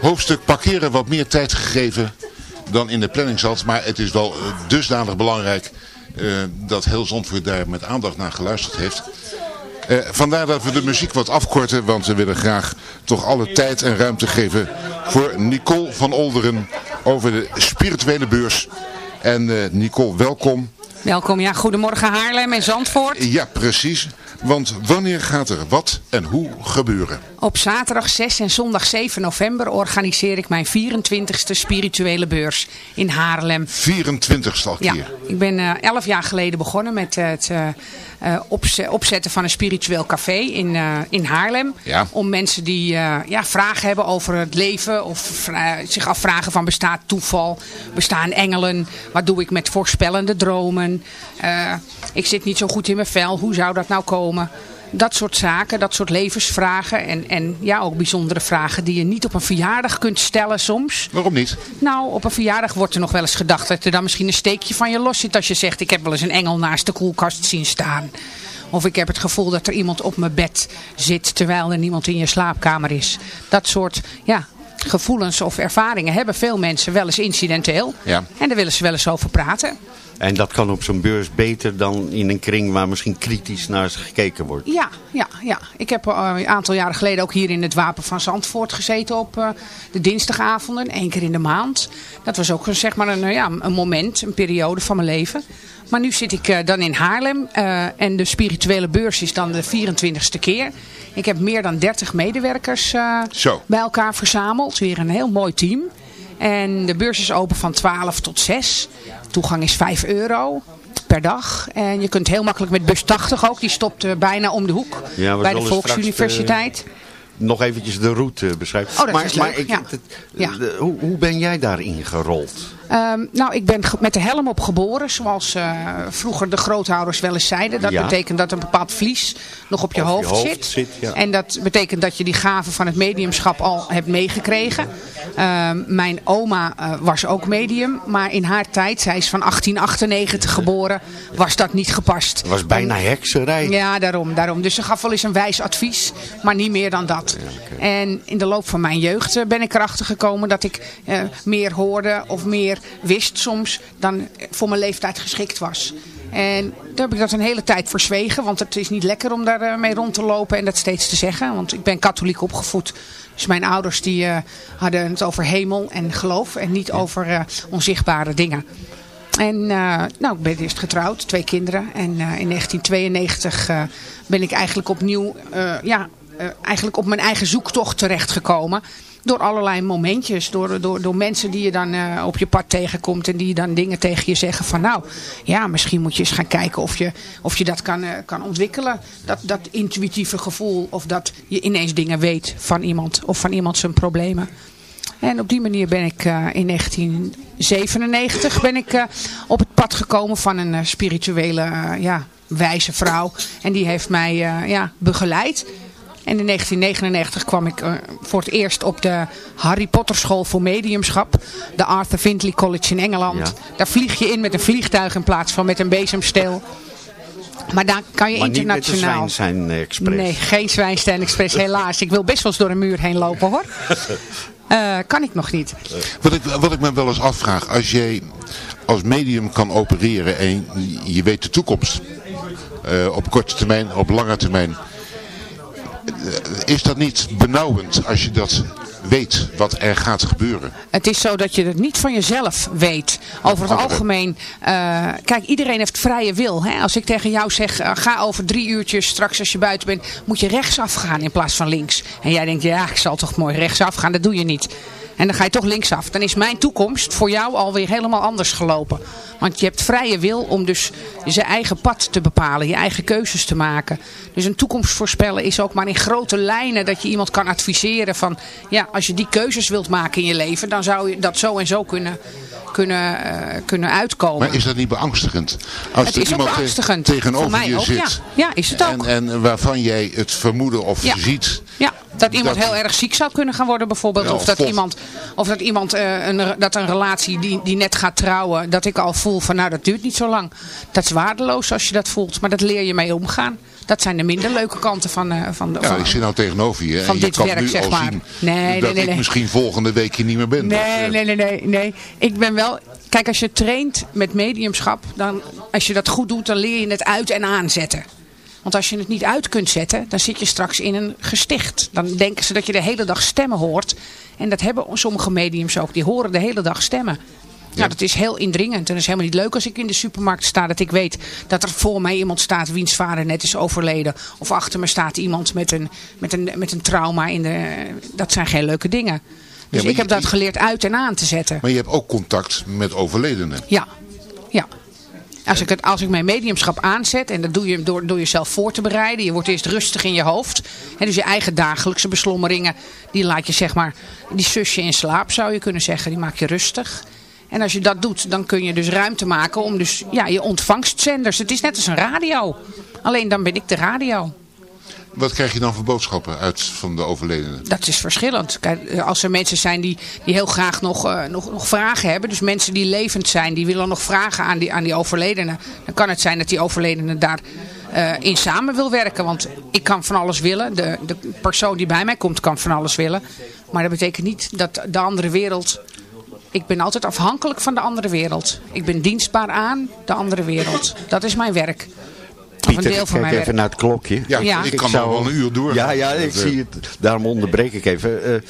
Hoofdstuk parkeren wat meer tijd gegeven dan in de planning zat. Maar het is wel eh, dusdanig belangrijk eh, dat heel Zandvoort daar met aandacht naar geluisterd heeft. Eh, vandaar dat we de muziek wat afkorten, want we willen graag toch alle tijd en ruimte geven voor Nicole van Olderen over de spirituele beurs. En eh, Nicole, welkom.
Welkom, ja. Goedemorgen Haarlem en Zandvoort.
Ja, precies. Want wanneer gaat er wat en hoe gebeuren?
Op zaterdag 6 en zondag 7 november organiseer ik mijn 24ste spirituele beurs in Haarlem.
24 al
Ja,
keer.
ik ben eh, elf jaar geleden begonnen met het eh, opze- opzetten van een spiritueel café in, eh, in Haarlem.
Ja.
Om mensen die eh, ja, vragen hebben over het leven of zich afvragen van bestaat toeval, bestaan engelen, wat doe ik met voorspellende dromen. Ik zit niet zo goed in mijn vel, hoe zou dat nou komen? Dat soort zaken, dat soort levensvragen en, en ja, ook bijzondere vragen die je niet op een verjaardag kunt stellen soms.
Waarom niet?
Nou, op een verjaardag wordt er nog wel eens gedacht dat er dan misschien een steekje van je los zit als je zegt ik heb wel eens een engel naast de koelkast zien staan. Of ik heb het gevoel dat er iemand op mijn bed zit terwijl er niemand in je slaapkamer is. Dat soort ja, gevoelens of ervaringen hebben veel mensen wel eens incidenteel.
Ja.
En daar willen ze wel eens over praten.
En dat kan op zo'n beurs beter dan in een kring waar misschien kritisch naar ze gekeken wordt.
Ja, ja, ja. Ik heb eh, een aantal jaren geleden ook hier in het Wapen van Zandvoort gezeten op eh, de dinsdagavonden, één keer in de maand. Dat was ook een, zeg maar een, eh, ja, een moment, een periode van mijn leven. Maar nu zit ik eh, dan in Haarlem eh, en de spirituele beurs is dan de 24ste keer. Ik heb meer dan 30 medewerkers eh, bij elkaar verzameld. Weer een heel mooi team. En de beurs is open van 12 tot 6. Toegang is 5 euro per dag. En je kunt heel makkelijk met bus 80 ook. Die stopt eh, bijna om de hoek
Ja,
bij de Volksuniversiteit.
Nog eventjes de route beschrijven.
Oh, dat
maar, maar ik,
ja.
het-
Ja.
de- hoe, hoe ben jij daarin gerold?
Ehm, nou, ik ben met de helm op geboren, zoals eh, vroeger de grootouders wel eens zeiden. Dat
Ja.
betekent dat een bepaald vlies nog op je,
Op je
hoofd, zit.
zit, ja.
En dat betekent dat je die gave van het mediumschap al hebt meegekregen. Ehm, mijn oma eh, was ook medium, maar in haar tijd, zij is van 1898 geboren, was dat niet gepast.
Het was bijna hekserij.
Ja, daarom, daarom. Dus ze gaf wel eens een wijs advies, maar niet meer dan dat. En in de loop van mijn jeugd eh, ben ik erachter gekomen dat ik meer hoorde of meer wist soms dan voor mijn leeftijd geschikt was. En daar heb ik dat een hele tijd verzwegen, want het is niet lekker om daar eh, mee rond te lopen en dat steeds te zeggen. Want ik ben katholiek opgevoed. Dus mijn ouders die, eh, hadden het over hemel en geloof en niet over eh, onzichtbare dingen. En eh, nou, ik ben eerst getrouwd, twee kinderen. En in 1992 eh, ben ik eigenlijk opnieuw, ja, eigenlijk op mijn eigen zoektocht terechtgekomen. Door allerlei momentjes, door, door, door mensen die je dan eh, op je pad tegenkomt en die dan dingen tegen je zeggen van nou, ja, misschien moet je eens gaan kijken of je, of je dat kan, eh, kan ontwikkelen. Dat, dat intuïtieve gevoel of dat je ineens dingen weet van iemand of van iemand zijn problemen. En op die manier ben ik eh, in 1997 ben ik, op het pad gekomen van een spirituele ja, wijze vrouw. En die heeft mij ja, begeleid. En in 1999 kwam ik eh, voor het eerst op de Harry Potter school voor mediumschap. De Arthur Findlay College in Engeland.
Ja.
Daar vlieg je in met een vliegtuig in plaats van met een bezemsteel. Maar daar kan je
Maar niet met de
internationaal...
Zwijnstein Express.
Nee, geen Zwijnstein Express helaas. Ik wil best wel eens door een muur heen lopen hoor. Eh, kan ik nog niet.
Wat ik, wat ik me wel eens afvraag, als jij als medium kan opereren en je weet de toekomst, eh, op korte termijn, op lange termijn, is dat niet benauwend als je dat weet wat er gaat gebeuren?
Het is zo dat je het niet van jezelf weet. Over het algemeen. eh, kijk, iedereen heeft vrije wil. Hè? Als ik tegen jou zeg, eh, ga over drie uurtjes straks als je buiten bent, moet je rechtsaf gaan in plaats van links. En jij denkt, ja, ik zal toch mooi rechtsaf gaan. Dat doe je niet. En dan ga je toch linksaf. Dan is mijn toekomst voor jou alweer helemaal anders gelopen. Want je hebt vrije wil om dus je eigen pad te bepalen. Je eigen keuzes te maken. Dus een toekomst voorspellen is ook maar in grote lijnen dat je iemand kan adviseren van... Ja, als je die keuzes wilt maken in je leven, dan zou je dat zo en zo kunnen, kunnen, eh, kunnen uitkomen.
Maar is dat niet beangstigend? Als
Het is
iemand
beangstigend.
Tegenover
mij
je
ook,
zit
ja. Ja, is het ook.
En, en waarvan jij het vermoeden of
Ja.
ziet
Ja. Dat iemand
Dat-
heel erg ziek zou kunnen gaan worden bijvoorbeeld.
Ja,
of dat iemand, of dat, iemand eh, een, dat een relatie die, die net gaat trouwen, dat ik al voel van nou dat duurt niet zo lang. Dat is waardeloos als je dat voelt. Maar dat leer je mee omgaan. Dat zijn de minder leuke kanten van, eh, van de...
Ja,
van-
ik zit nou tegenover je
van
en
dit
je kan
werk,
nu
zeg
al
maar.
zien
Nee,
dat
nee, nee,
ik
nee.
misschien volgende week hier niet meer ben. Dat,
Nee,
eh,
nee, nee, nee, nee. Ik ben wel... Kijk, als je traint met mediumschap, dan, als je dat goed doet, dan leer je het uit en aanzetten. Want als je het niet uit kunt zetten, dan zit je straks in een gesticht. Dan denken ze dat je de hele dag stemmen hoort. En dat hebben sommige mediums ook. Die horen de hele dag stemmen. Nou, dat is heel indringend. En dat is helemaal niet leuk als ik in de supermarkt sta. Dat ik weet dat er voor mij iemand staat wiens vader net is overleden. Of achter me staat iemand met een, met een, met een trauma. In de, dat zijn geen leuke dingen. Dus
maar
ik heb
je-
dat geleerd uit en aan te zetten.
Maar je hebt ook contact met overledenen.
Ja, ja. Als ik, als ik mijn mediumschap aanzet, en dat doe je door, door jezelf voor te bereiden. Je wordt eerst rustig in je hoofd. En dus je eigen dagelijkse beslommeringen, die laat je zeg maar, die sus je in slaap zou je kunnen zeggen. Die maak je rustig. En als je dat doet, dan kun je dus ruimte maken om dus, ja, je ontvangstzenders. Het is net als een radio. Alleen dan ben ik de radio.
Wat krijg je dan voor boodschappen uit van de overledenen?
Dat is verschillend. Kijk, eh, als er mensen zijn die, die heel graag nog, eh, nog, nog vragen hebben. Dus mensen die levend zijn, die willen nog vragen aan die, aan die. Dan kan het zijn dat die overledene daar eh, in samen wil werken. Want ik kan van alles willen. De, de persoon die bij mij komt kan van alles willen. Maar dat betekent niet dat de andere wereld... Ik ben altijd afhankelijk van de andere wereld. Ik ben dienstbaar aan de andere wereld. Dat is mijn werk.
Pieter, kijk even
werk.
naar het klokje.
Ja,
Ja.
ik kan nog wel een uur doorgaan.
Ja, ja, ik
eh,
zie het. Daarom onderbreek ik even. Eh, eh,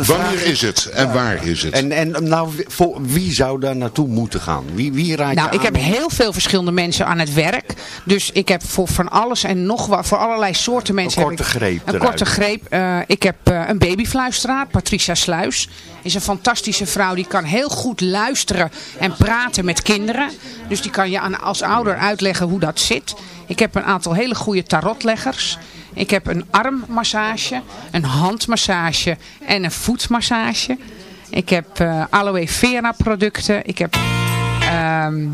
vraag
Wanneer is het en waar is het?
En, en nou, voor, wie zou daar naartoe moeten gaan? Wie, wie raad je
Nou, ik
aan
heb heel veel verschillende mensen aan het werk. Dus ik heb voor van alles en nog wat, voor allerlei soorten mensen.
Een
heb
korte
ik,
greep
Een
eruit.
korte greep. Eh, ik heb eh, een babyfluisteraar, Patricia Sluis. Is een fantastische vrouw. Die kan heel goed luisteren en praten met kinderen. Dus die kan je aan, als ouder uitleggen hoe dat zit. Ik heb een aantal hele goede tarotleggers. Ik heb een armmassage, een handmassage en een voetmassage. Ik heb eh, aloe vera producten. Ik heb... ehm,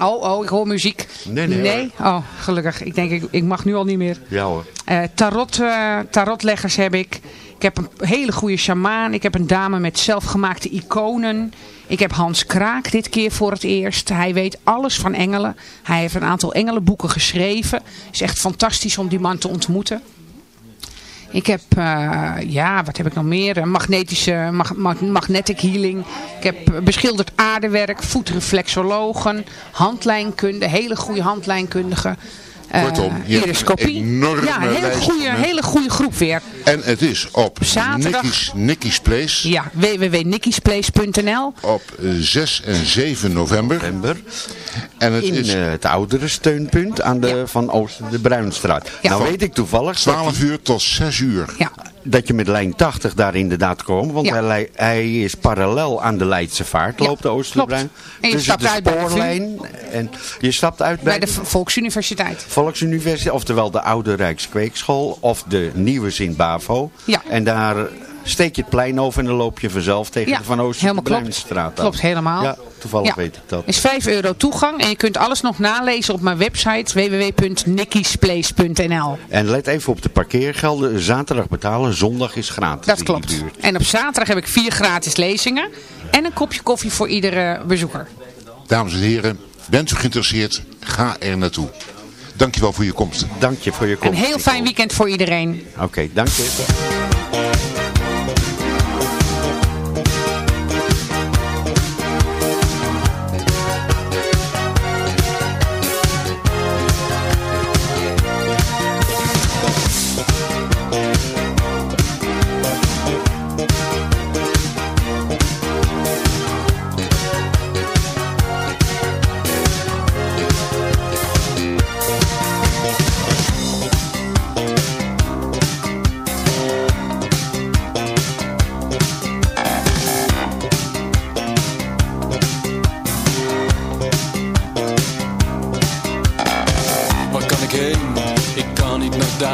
oh, oh, ik hoor muziek.
Nee, nee,
Oh, gelukkig. Ik denk, ik, ik mag nu al niet meer.
Ja hoor.
Eh, tarot, eh, tarotleggers heb ik. Ik heb een hele goede sjamaan. Ik heb een dame met zelfgemaakte iconen. Ik heb Hans Kraak dit keer voor het eerst. Hij weet alles van engelen. Hij heeft een aantal engelenboeken geschreven. Het is echt fantastisch om die man te ontmoeten. Ik heb, eh, ja, wat heb ik nog meer? Magnetische, mag, mag- magnetic healing. Ik heb beschilderd aardewerk, voetreflexologen, handlijnkunde, hele goede handlijnkundige. Eh,
Kortom, je hebt
iridoscopie.
een enorme
Ja, een hele
lijst
goede, hele goede groep weer.
En het is op
Zaterdag.
Nicky's, Nicky's Place
Ja, www.nikkisplace.nl
op 6 en 7 november. En het
In
is
eh, het oudere steunpunt aan de Van Oosten de Bruinstraat. Nou
Van
weet ik toevallig dat
12 uur tot 6 uur.
Dat je met lijn 80 daar inderdaad komt. Want
Ja.
hij, hij is parallel aan de Leidse vaart,
Ja,
loopt de Oosterbruin.
En je stapt
de
uit bij de
spoorlijn. En je stapt uit bij,
Bij de V- Volksuniversiteit.
Volksuniversiteit, oftewel de Oude Rijkskweekschool of de Nieuwe Sint-Bavo.
Ja.
En daar steek je het plein over en dan loop je vanzelf tegen
Ja,
de Van Oosten
helemaal klopt.
Bruinstraat aan.
Klopt, helemaal.
Ja, toevallig
Ja.
weet ik dat.
is 5 euro toegang en je kunt alles nog nalezen op mijn website www.nikkisplace.nl
En let even op de parkeergelden. Zaterdag betalen, zondag is gratis
Dat klopt. En op zaterdag heb ik vier gratis lezingen en een kopje koffie voor iedere bezoeker.
Dames en heren, bent u geïnteresseerd? Ga er naartoe. Dankjewel voor je komst.
Dank je voor je
Een
komst.
heel fijn weekend voor iedereen.
Oké, dank je.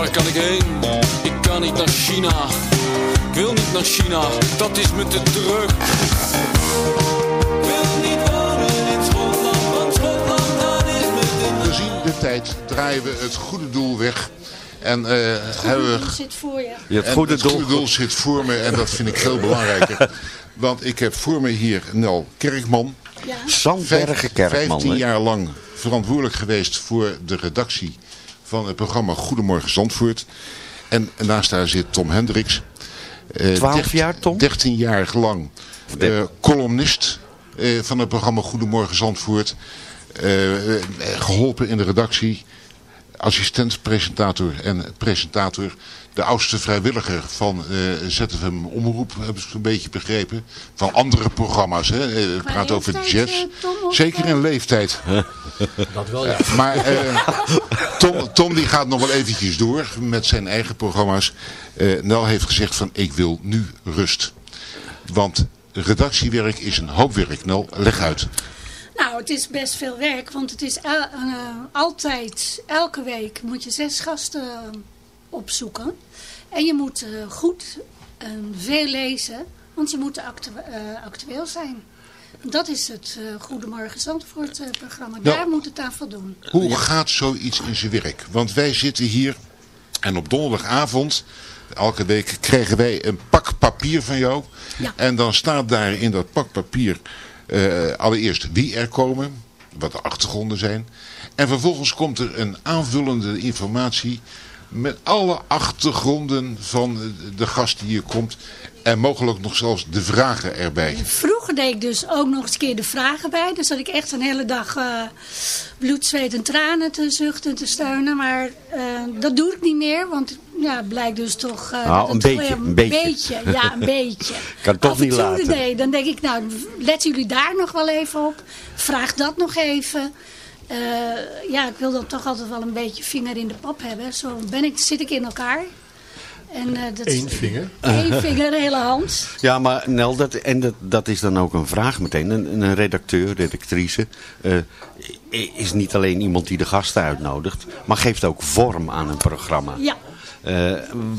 Waar kan ik heen? Ik kan niet naar China. Ik wil niet naar China, dat is me te druk. Ik wil niet wonen in Schotland, want Schotland, dat is me te
druk. We zien de tijd, draaien we het goede doel weg. En, uh, het goede hebben doel
zit voor je.
het goede, doel...
goede doel zit voor me en dat vind ik heel belangrijk. Want ik heb voor me hier Nel Kerkman.
Ja.
Zandbergen Kerkman.
15 jaar lang verantwoordelijk geweest voor de redactie van het programma Goedemorgen Zandvoort. En naast haar zit Tom Hendricks. Eh,
12
dert-
jaar, Tom?
13 jaar lang eh, columnist eh, van het programma Goedemorgen Zandvoort. Eh, eh, geholpen in de redactie. Assistent, presentator en presentator. De oudste vrijwilliger van eh, ZFM Omroep, heb ik een beetje begrepen. Van andere programma's. Hè. Eh, Het
Qua
praat over jazz.
eh, Tom,
Zeker in leeftijd.
Dat wel, ja.
Maar eh, Tom, Tom die gaat nog wel eventjes door met zijn eigen programma's. Eh, Nel heeft gezegd van ik wil nu rust. Want redactiewerk is een hoop werk. Nel, leg uit.
Nou, het is best veel werk, want het is el- eh, altijd, elke week moet je zes gasten opzoeken. En je moet eh, goed en veel lezen, want je moet actu- eh, actueel zijn. Dat is het Goedemorgen Zandvoort eh, programma.
Nou.
Daar moet het aan voldoen.
Hoe gaat zoiets in zijn werk? Want wij zitten hier en op donderdagavond, elke week, krijgen wij een pak papier van jou.
Ja.
En dan staat daar in dat pak papier eh, allereerst wie er komen, wat de achtergronden zijn. En vervolgens komt er een aanvullende informatie met alle achtergronden van de gast die hier komt. En mogelijk nog zelfs de vragen erbij.
Vroeger deed ik dus ook nog eens een keer de vragen bij. Dus zat ik echt een hele dag eh, bloed, zweet en tranen te zuchten en te steunen. Maar eh, dat doe ik niet meer, want ja, blijkt dus toch... eh,
Nou,
dat het
een beetje, een beetje.
Ja, een beetje.
Kan toch
Af en
niet
toe,
laten.
Nee, dan denk ik, nou, letten jullie daar nog wel even op. Vraag dat nog even. Eh, ja, ik wil dan toch altijd wel een beetje vinger in de pop hebben. Zo ben ik, zit ik in elkaar. En, eh, dat,
Eén vinger?
Eén vinger, een hele hand.
Ja, maar Nel, dat, en dat, dat is dan ook een vraag meteen. Een, een redacteur, redactrice, eh, is niet alleen iemand die de gasten uitnodigt, maar geeft ook vorm aan een programma.
Ja.
Eh,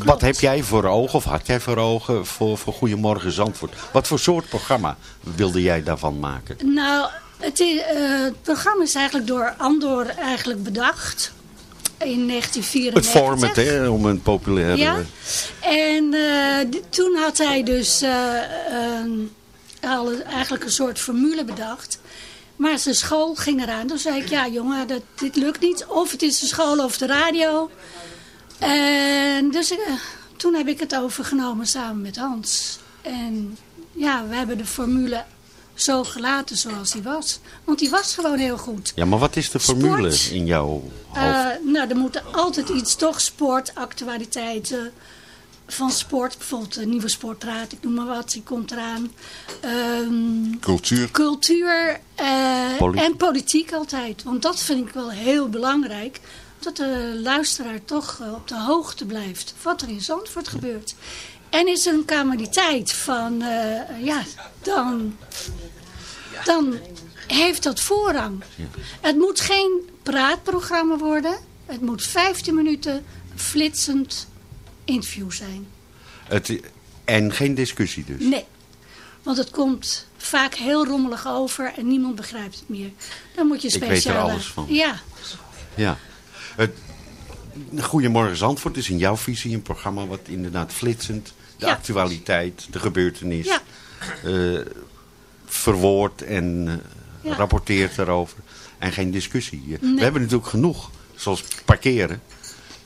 wat heb jij voor ogen, of had jij voor ogen, voor, voor Goedemorgen Zandvoort? Wat voor soort programma wilde jij daarvan maken?
Nou, het, is, eh, het programma is eigenlijk door Andor eigenlijk bedacht. In 1994.
Het format, hè, om een populaire...
Ja. En eh, toen had hij dus eh, een- eigenlijk een soort formule bedacht. Maar zijn school ging eraan. Toen zei ik, ja jongen, dat, dit lukt niet. Of het is de school of de radio. En dus eh, toen heb ik het overgenomen samen met Hans. En ja, we hebben de formule zo gelaten zoals die was. Want die was gewoon heel goed.
Ja, maar wat is de formule
Sport.
in jouw hoofd?
Eh, nou, er moet altijd iets, toch sport, actualiteiten van sport. Bijvoorbeeld de nieuwe sportraad, ik noem maar wat, die komt eraan. Ehm,
Cultuur.
cultuur eh, en politiek altijd. Want dat vind ik wel heel belangrijk. Dat de luisteraar toch eh, op de hoogte blijft wat er in Zandvoort gebeurt. En is een kameriteit van, eh, ja, dan, dan heeft dat voorrang. Het moet geen praatprogramma worden. Het moet 15 minuten flitsend interview zijn.
Het, en geen discussie dus?
Nee, want het komt vaak heel rommelig over en niemand begrijpt het meer. Dan moet je
Ik weet er alles van.
Ja,
Ja. Het, Goedemorgen Zandvoort is in jouw visie een programma wat inderdaad flitsend de
Ja.
actualiteit, de gebeurtenis
Ja.
eh, verwoordt en eh,
Ja.
rapporteert daarover. En geen discussie. We hebben natuurlijk genoeg, zoals parkeren.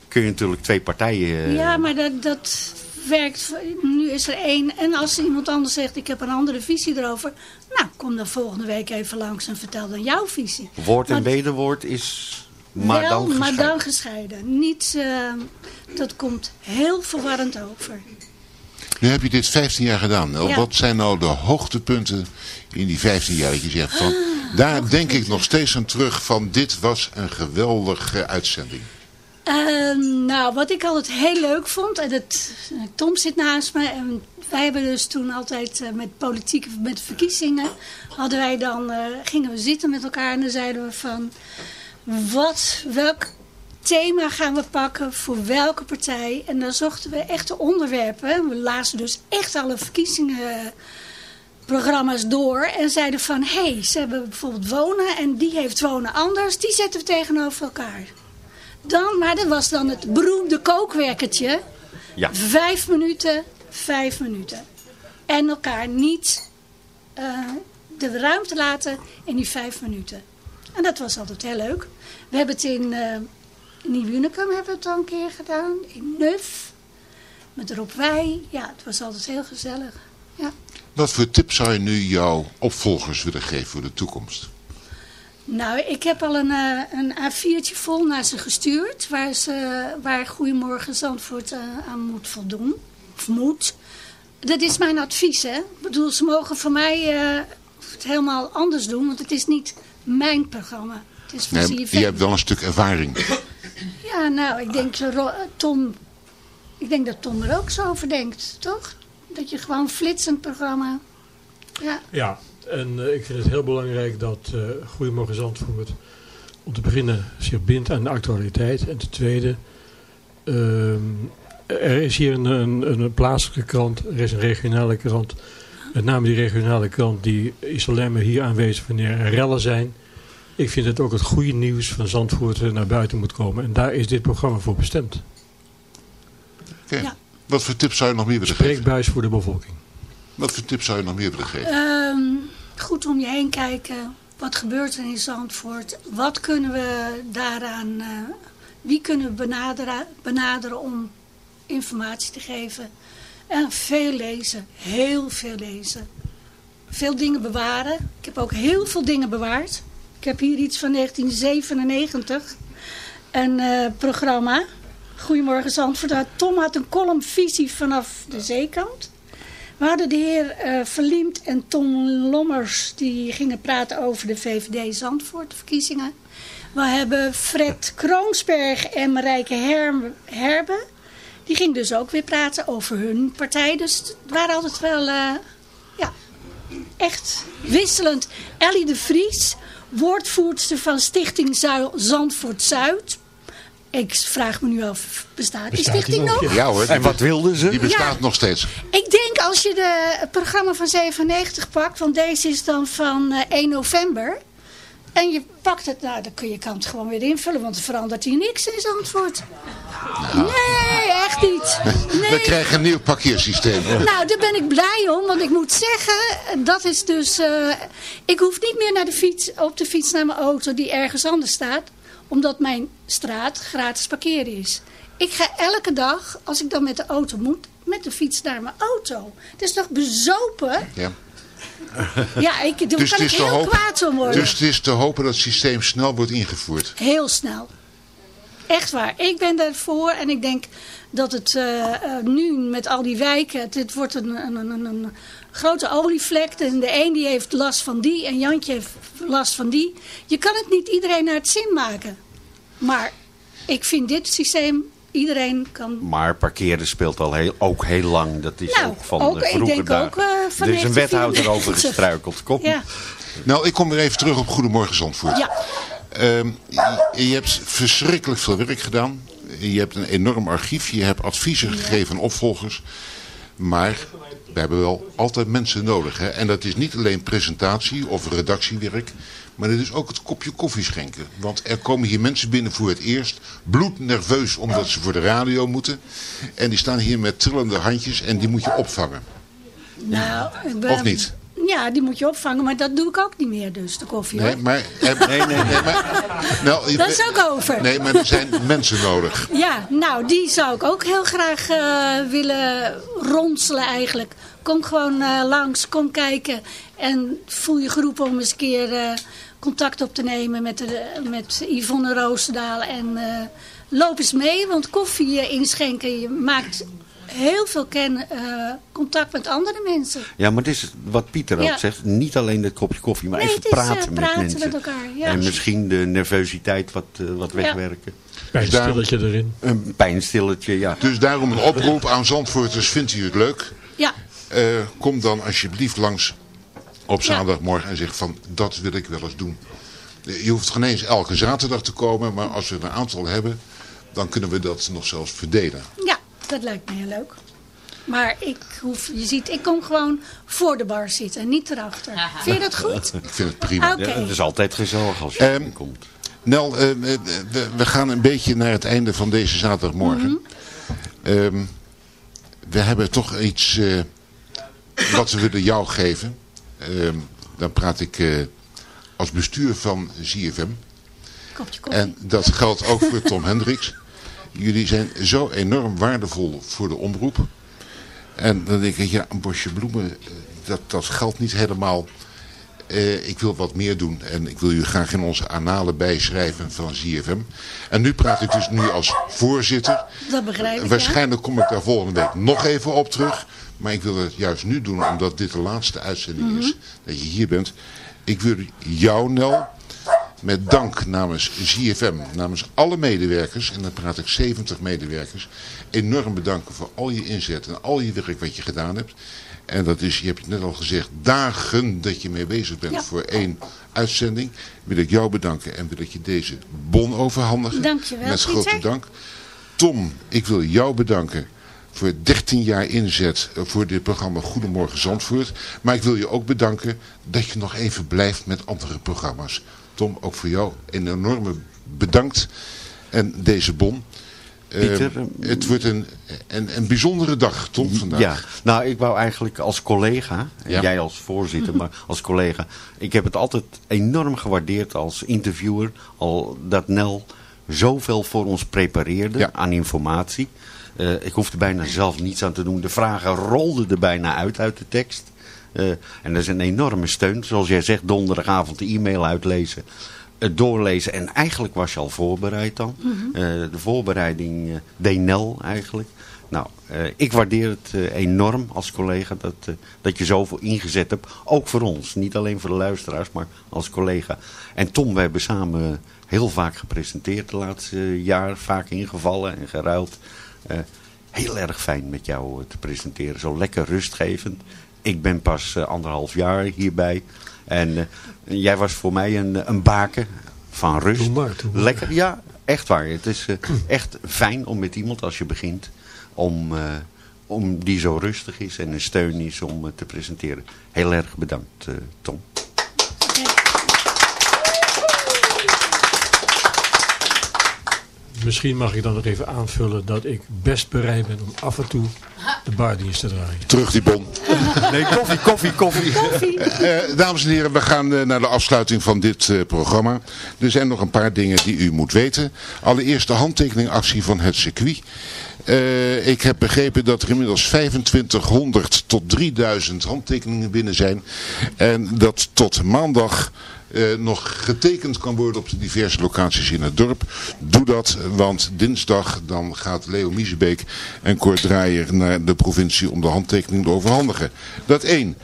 Kun je natuurlijk twee partijen... eh,
ja maar dat, dat werkt... Nu is er één en als iemand anders zegt ik heb een andere visie erover... Nou, kom dan volgende week even langs en vertel dan jouw visie.
Woord en
Maar-
wederwoord is maar
Wel,
dan
maar
gescheiden.
dan gescheiden. Niet, eh, dat komt heel verwarrend over.
Nu heb je dit 15 jaar gedaan.
Ja.
Wat zijn nou de hoogtepunten in die 15 jaar dat je zegt van... Daar denk ik nog steeds aan terug van dit was een geweldige uitzending.
Eh, nou, wat ik altijd heel leuk vond, en het, Tom zit naast me, en wij hebben dus toen altijd eh, met politiek, met verkiezingen, hadden wij dan, eh, gingen we zitten met elkaar en dan zeiden we van, wat, welk thema gaan we pakken voor welke partij. En dan zochten we echte onderwerpen. We lazen dus echt alle verkiezingenprogramma's door. En zeiden van, hé, hey, ze hebben bijvoorbeeld wonen en die heeft wonen anders. Die zetten we tegenover elkaar. Dan, maar dat was dan het beroemde kookwerkertje.
Ja.
Vijf minuten, vijf minuten. En elkaar niet eh, de ruimte laten in die vijf minuten. En dat was altijd heel leuk. We hebben het in uh, Nieuw-Unicum hebben we het al een keer gedaan. In Nuf. Met Rob Wij. Ja, het was altijd heel gezellig. Ja.
Wat voor tips zou je nu jouw opvolgers willen geven voor de toekomst?
Nou, ik heb al een, uh, een A4'tje vol naar ze gestuurd. Waar, ze, waar Goedemorgen Zandvoort uh, aan moet voldoen. Of moet. Dat is mijn advies, hè. Ik bedoel, ze mogen voor mij uh, het helemaal anders doen. Want het is niet mijn programma. Het is van
Nee, je hebt wel een stuk ervaring.
Ja, nou, ik denk, Ro- Tom, ik denk dat Tom er ook zo over denkt, toch? Dat je gewoon flitsend programma... Ja,
Ja, en eh, ik vind het heel belangrijk dat eh Goedemorgen Zandvoort om te beginnen zich bindt aan de actualiteit. En ten tweede, ehm, er is hier een, een, een plaatselijke krant, er is een regionale krant. Met name die regionale krant die is alleen maar hier aanwezig wanneer er rellen zijn. Ik vind dat ook het goede nieuws van Zandvoort naar buiten moet komen. En daar is dit programma voor bestemd.
Oké. Wat voor tips zou je nog meer willen geven?
Spreekbuis voor de bevolking.
Wat voor tips zou je nog meer willen geven?
Ehm, goed om je heen kijken. Wat gebeurt er in Zandvoort? Wat kunnen we daaraan... eh, wie kunnen we benaderen, benaderen om informatie te geven? En veel lezen. Heel veel lezen. Veel dingen bewaren. Ik heb ook heel veel dingen bewaard. Ik heb hier iets van 1997. Een eh, programma. Goedemorgen Zandvoort. Tom had een column visie vanaf de zeekant. We hadden de heer Verliemd en Tom Lommers die gingen praten over de VVD Zandvoort verkiezingen. We hebben Fred Kroonsberg en Marijke Her Herbe. Die ging dus ook weer praten over hun partij. Dus het waren altijd wel eh, ja, echt wisselend. Ellie de Vries, woordvoerster van Stichting Zuil Zandvoort Zuid. Ik vraag me nu af, bestaat, die stichting nog?
Ja hoor.
En wat wilden ze?
Die bestaat
Ja.
nog steeds.
Ik denk als je de, het programma van 97 pakt, want deze is dan van eh, 1 november. En je pakt het, nou dan kun je kan het gewoon weer invullen, want er verandert hier niks in Zandvoort. Nee, echt niet.
We krijgen een nieuw parkeersysteem.
Nou, daar ben ik blij om, want ik moet zeggen, dat is dus... eh, ik hoef niet meer naar de fiets, op de fiets naar mijn auto die ergens anders staat, omdat mijn straat gratis parkeren is. Ik ga elke dag, als ik dan met de auto moet, met de fiets naar mijn auto. Het is toch bezopen?
Ja.
Ja, ik, daar
Dus
kan ik heel kwaad om worden.
dus het is te hopen dat het systeem snel wordt ingevoerd.
Heel snel. Echt waar. Ik ben daarvoor en ik denk dat het eh, eh, nu met al die wijken, het, het wordt een, een, een, een grote olievlek. En de een die heeft last van die en Jantje heeft last van die. Je kan het niet iedereen naar het zin maken. Maar ik vind dit systeem, iedereen kan...
Maar parkeren speelt al heel, ook heel lang. Dat is
Nou,
ook van
ook,
de
ik
vroege
denk
dagen.
ook, eh, van
er is een
1994.
wethouder over gestruikeld. Kom.
Ja.
Nou, ik kom weer even terug op Goedemorgen Zandvoort.
Ja.
Ehm, je, je hebt verschrikkelijk veel werk gedaan. Je hebt een enorm archief. Je hebt adviezen gegeven aan opvolgers. Maar we hebben wel altijd mensen nodig. Hè? En dat is niet alleen presentatie of redactiewerk. Maar het is ook het kopje koffie schenken. Want er komen hier mensen binnen voor het eerst. Bloednerveus omdat ze voor de radio moeten. En die staan hier met trillende handjes. En die moet je opvangen.
Nou, ik ben-
Of niet?
Ja, die moet je opvangen, maar dat doe ik ook niet meer dus, de koffie.
Nee,
hoor.
maar... eh, nee, nee, nee. Maar, nou,
Dat is ook over.
Nee, maar er zijn mensen nodig.
Ja, nou, die zou ik ook heel graag eh, willen ronselen eigenlijk. Kom gewoon eh, langs, kom kijken en voel je geroepen om eens een keer contact op te nemen met, de, met Yvonne Roosendaal. En loop eens mee, want koffie inschenken, je maakt heel veel ken, eh, contact met andere mensen.
Ja, maar het is wat Pieter
Ja.
ook zegt. Niet alleen dat kopje koffie, maar
Nee,
even
het is, eh,
praten,
praten
met mensen.
met elkaar, ja.
En misschien de nervositeit wat, eh, wat wegwerken.
Pijnstilletje erin.
Een pijnstilletje, ja.
Dus daarom een oproep aan Zandvoorters. Vindt u het leuk?
Ja.
Eh, kom dan alsjeblieft langs op zaterdagmorgen en zeg van dat wil ik wel eens doen. Je hoeft geen eens elke zaterdag te komen, maar als we er een aantal hebben, dan kunnen we dat nog zelfs verdelen.
Ja, dat lijkt me heel leuk. Maar ik hoef, je ziet, ik kom gewoon voor de bar zitten en niet erachter. Vind je dat goed?
Ik vind het prima.
Ja, het is altijd gezellig als je
Ehm,
komt.
Nel, eh, eh, we, we gaan een beetje naar het einde van deze zaterdagmorgen. Ehm, we hebben toch iets eh, wat we willen jou geven. Ehm, dan praat ik eh, als bestuur van ZFM.
Kopje koffie.
En dat geldt ook voor Tom Hendricks. Jullie zijn zo enorm waardevol voor de omroep. En dan denk ik, ja, een bosje bloemen, eh, dat, dat geldt niet helemaal. Eh, ik wil wat meer doen en ik wil jullie graag in onze analen bijschrijven van ZFM. En nu praat ik dus nu als voorzitter.
Dat begrijp ik, ja.
Waarschijnlijk kom ik daar volgende week nog even op terug. Maar ik wil het juist nu doen, omdat dit de laatste uitzending is. Dat je hier bent. Ik wil jou, Nel, met dank namens ZFM, namens alle medewerkers, en dan praat ik 70 medewerkers, enorm bedanken voor al je inzet en al je werk wat je gedaan hebt. En dat is, je hebt het net al gezegd, dagen dat je mee bezig bent
Ja.
voor één uitzending. Wil ik jou bedanken en wil ik je deze bon overhandigen.
Dankjewel,
Met grote
Pieter.
dank. Tom, ik wil jou bedanken voor 13 jaar inzet voor dit programma Goedemorgen Zandvoort. Maar ik wil je ook bedanken dat je nog even blijft met andere programma's. Tom, ook voor jou een enorme bedankt. En deze bon. Eh,
Pieter,
het wordt een, een, een bijzondere dag, Tom, vandaag.
Ja, nou ik wou eigenlijk als collega, en
Ja.
jij als voorzitter, maar als collega. Ik heb het altijd enorm gewaardeerd als interviewer, al dat Nel zoveel voor ons prepareerde aan informatie. Eh, ik hoefde bijna zelf niets aan te doen. De vragen rolden er bijna uit uit de tekst. Eh, en dat is een enorme steun. Zoals jij zegt, donderdagavond de e-mail uitlezen. Het doorlezen. En eigenlijk was je al voorbereid dan.
Mhm.
Eh, de voorbereiding eh deed Nel eigenlijk. Nou, eh, ik waardeer het eh, enorm als collega dat, eh, dat je zoveel ingezet hebt. Ook voor ons. Niet alleen voor de luisteraars, maar als collega. En Tom, we hebben samen heel vaak gepresenteerd de laatste jaar. Vaak ingevallen en geruild. Eh, heel erg fijn met jou eh, te presenteren. Zo lekker rustgevend. Ik ben pas eh, anderhalf jaar hierbij. En eh, jij was voor mij een, een baken van rust.
Doe maar, doe maar.
Lekker, ja, echt waar. Het is eh, echt fijn om met iemand als je begint, om, om die zo rustig is en een steun is om te presenteren. Heel erg bedankt, Tom.
Misschien mag ik dan nog even aanvullen dat ik best bereid ben om af en toe de bardienst te draaien.
Terug die bon.
Nee, koffie, koffie, koffie.
Eh, dames en heren, we gaan eh, naar de afsluiting van dit eh, programma. Er zijn nog een paar dingen die u moet weten. Allereerst de handtekeningactie van het circuit. Eh, ik heb begrepen dat er inmiddels 2500 tot 3000 handtekeningen binnen zijn. En dat tot maandag eh, nog getekend kan worden op de diverse locaties in het dorp. Doe dat, want dinsdag dan gaat Leo Miezebeek en Kort Draaier naar de provincie om de handtekening te overhandigen. Dat één.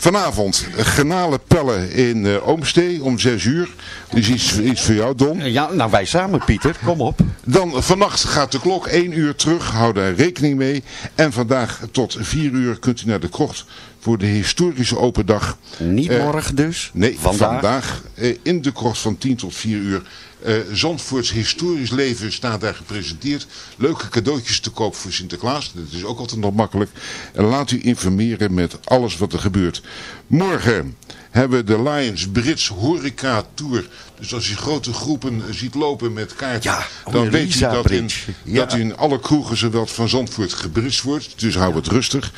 Vanavond Granale Pellen in eh, Oomstee om 6 uur. Dus iets, iets voor jou, Don.
Ja, nou wij samen, Pieter. Kom op.
Dan vannacht gaat de klok 1 uur terug. Hou daar rekening mee. En vandaag tot 4 uur kunt u naar de krocht voor de historische open dag.
Niet
Eh,
morgen dus.
Nee,
Vandaag.
vandaag, eh, in de krocht van 10 tot 4 uur. Eh Zandvoorts historisch leven staat daar gepresenteerd. Leuke cadeautjes te koop voor Sinterklaas. Dat is ook altijd nog makkelijk. En laat u informeren met alles wat er gebeurt. Morgen hebben de Lions Brits Horeca Tour. Dus als u grote groepen ziet lopen met kaarten,
oh,
dan weet u
Lisa
dat in.
Ja.
dat u in alle kroegen zowel van Zandvoort gebritst wordt. Dus hou het rustig.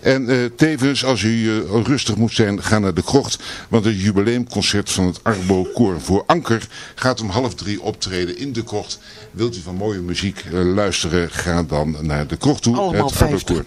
En eh, tevens, als u eh, rustig moet zijn, ga naar de krocht. Want het jubileumconcert van het Arbo Koor voor Anker gaat om half drie optreden in de krocht. Wilt u van mooie muziek eh, luisteren, ga dan naar de krocht toe.
Allemaal
het Arbo
50
Koor.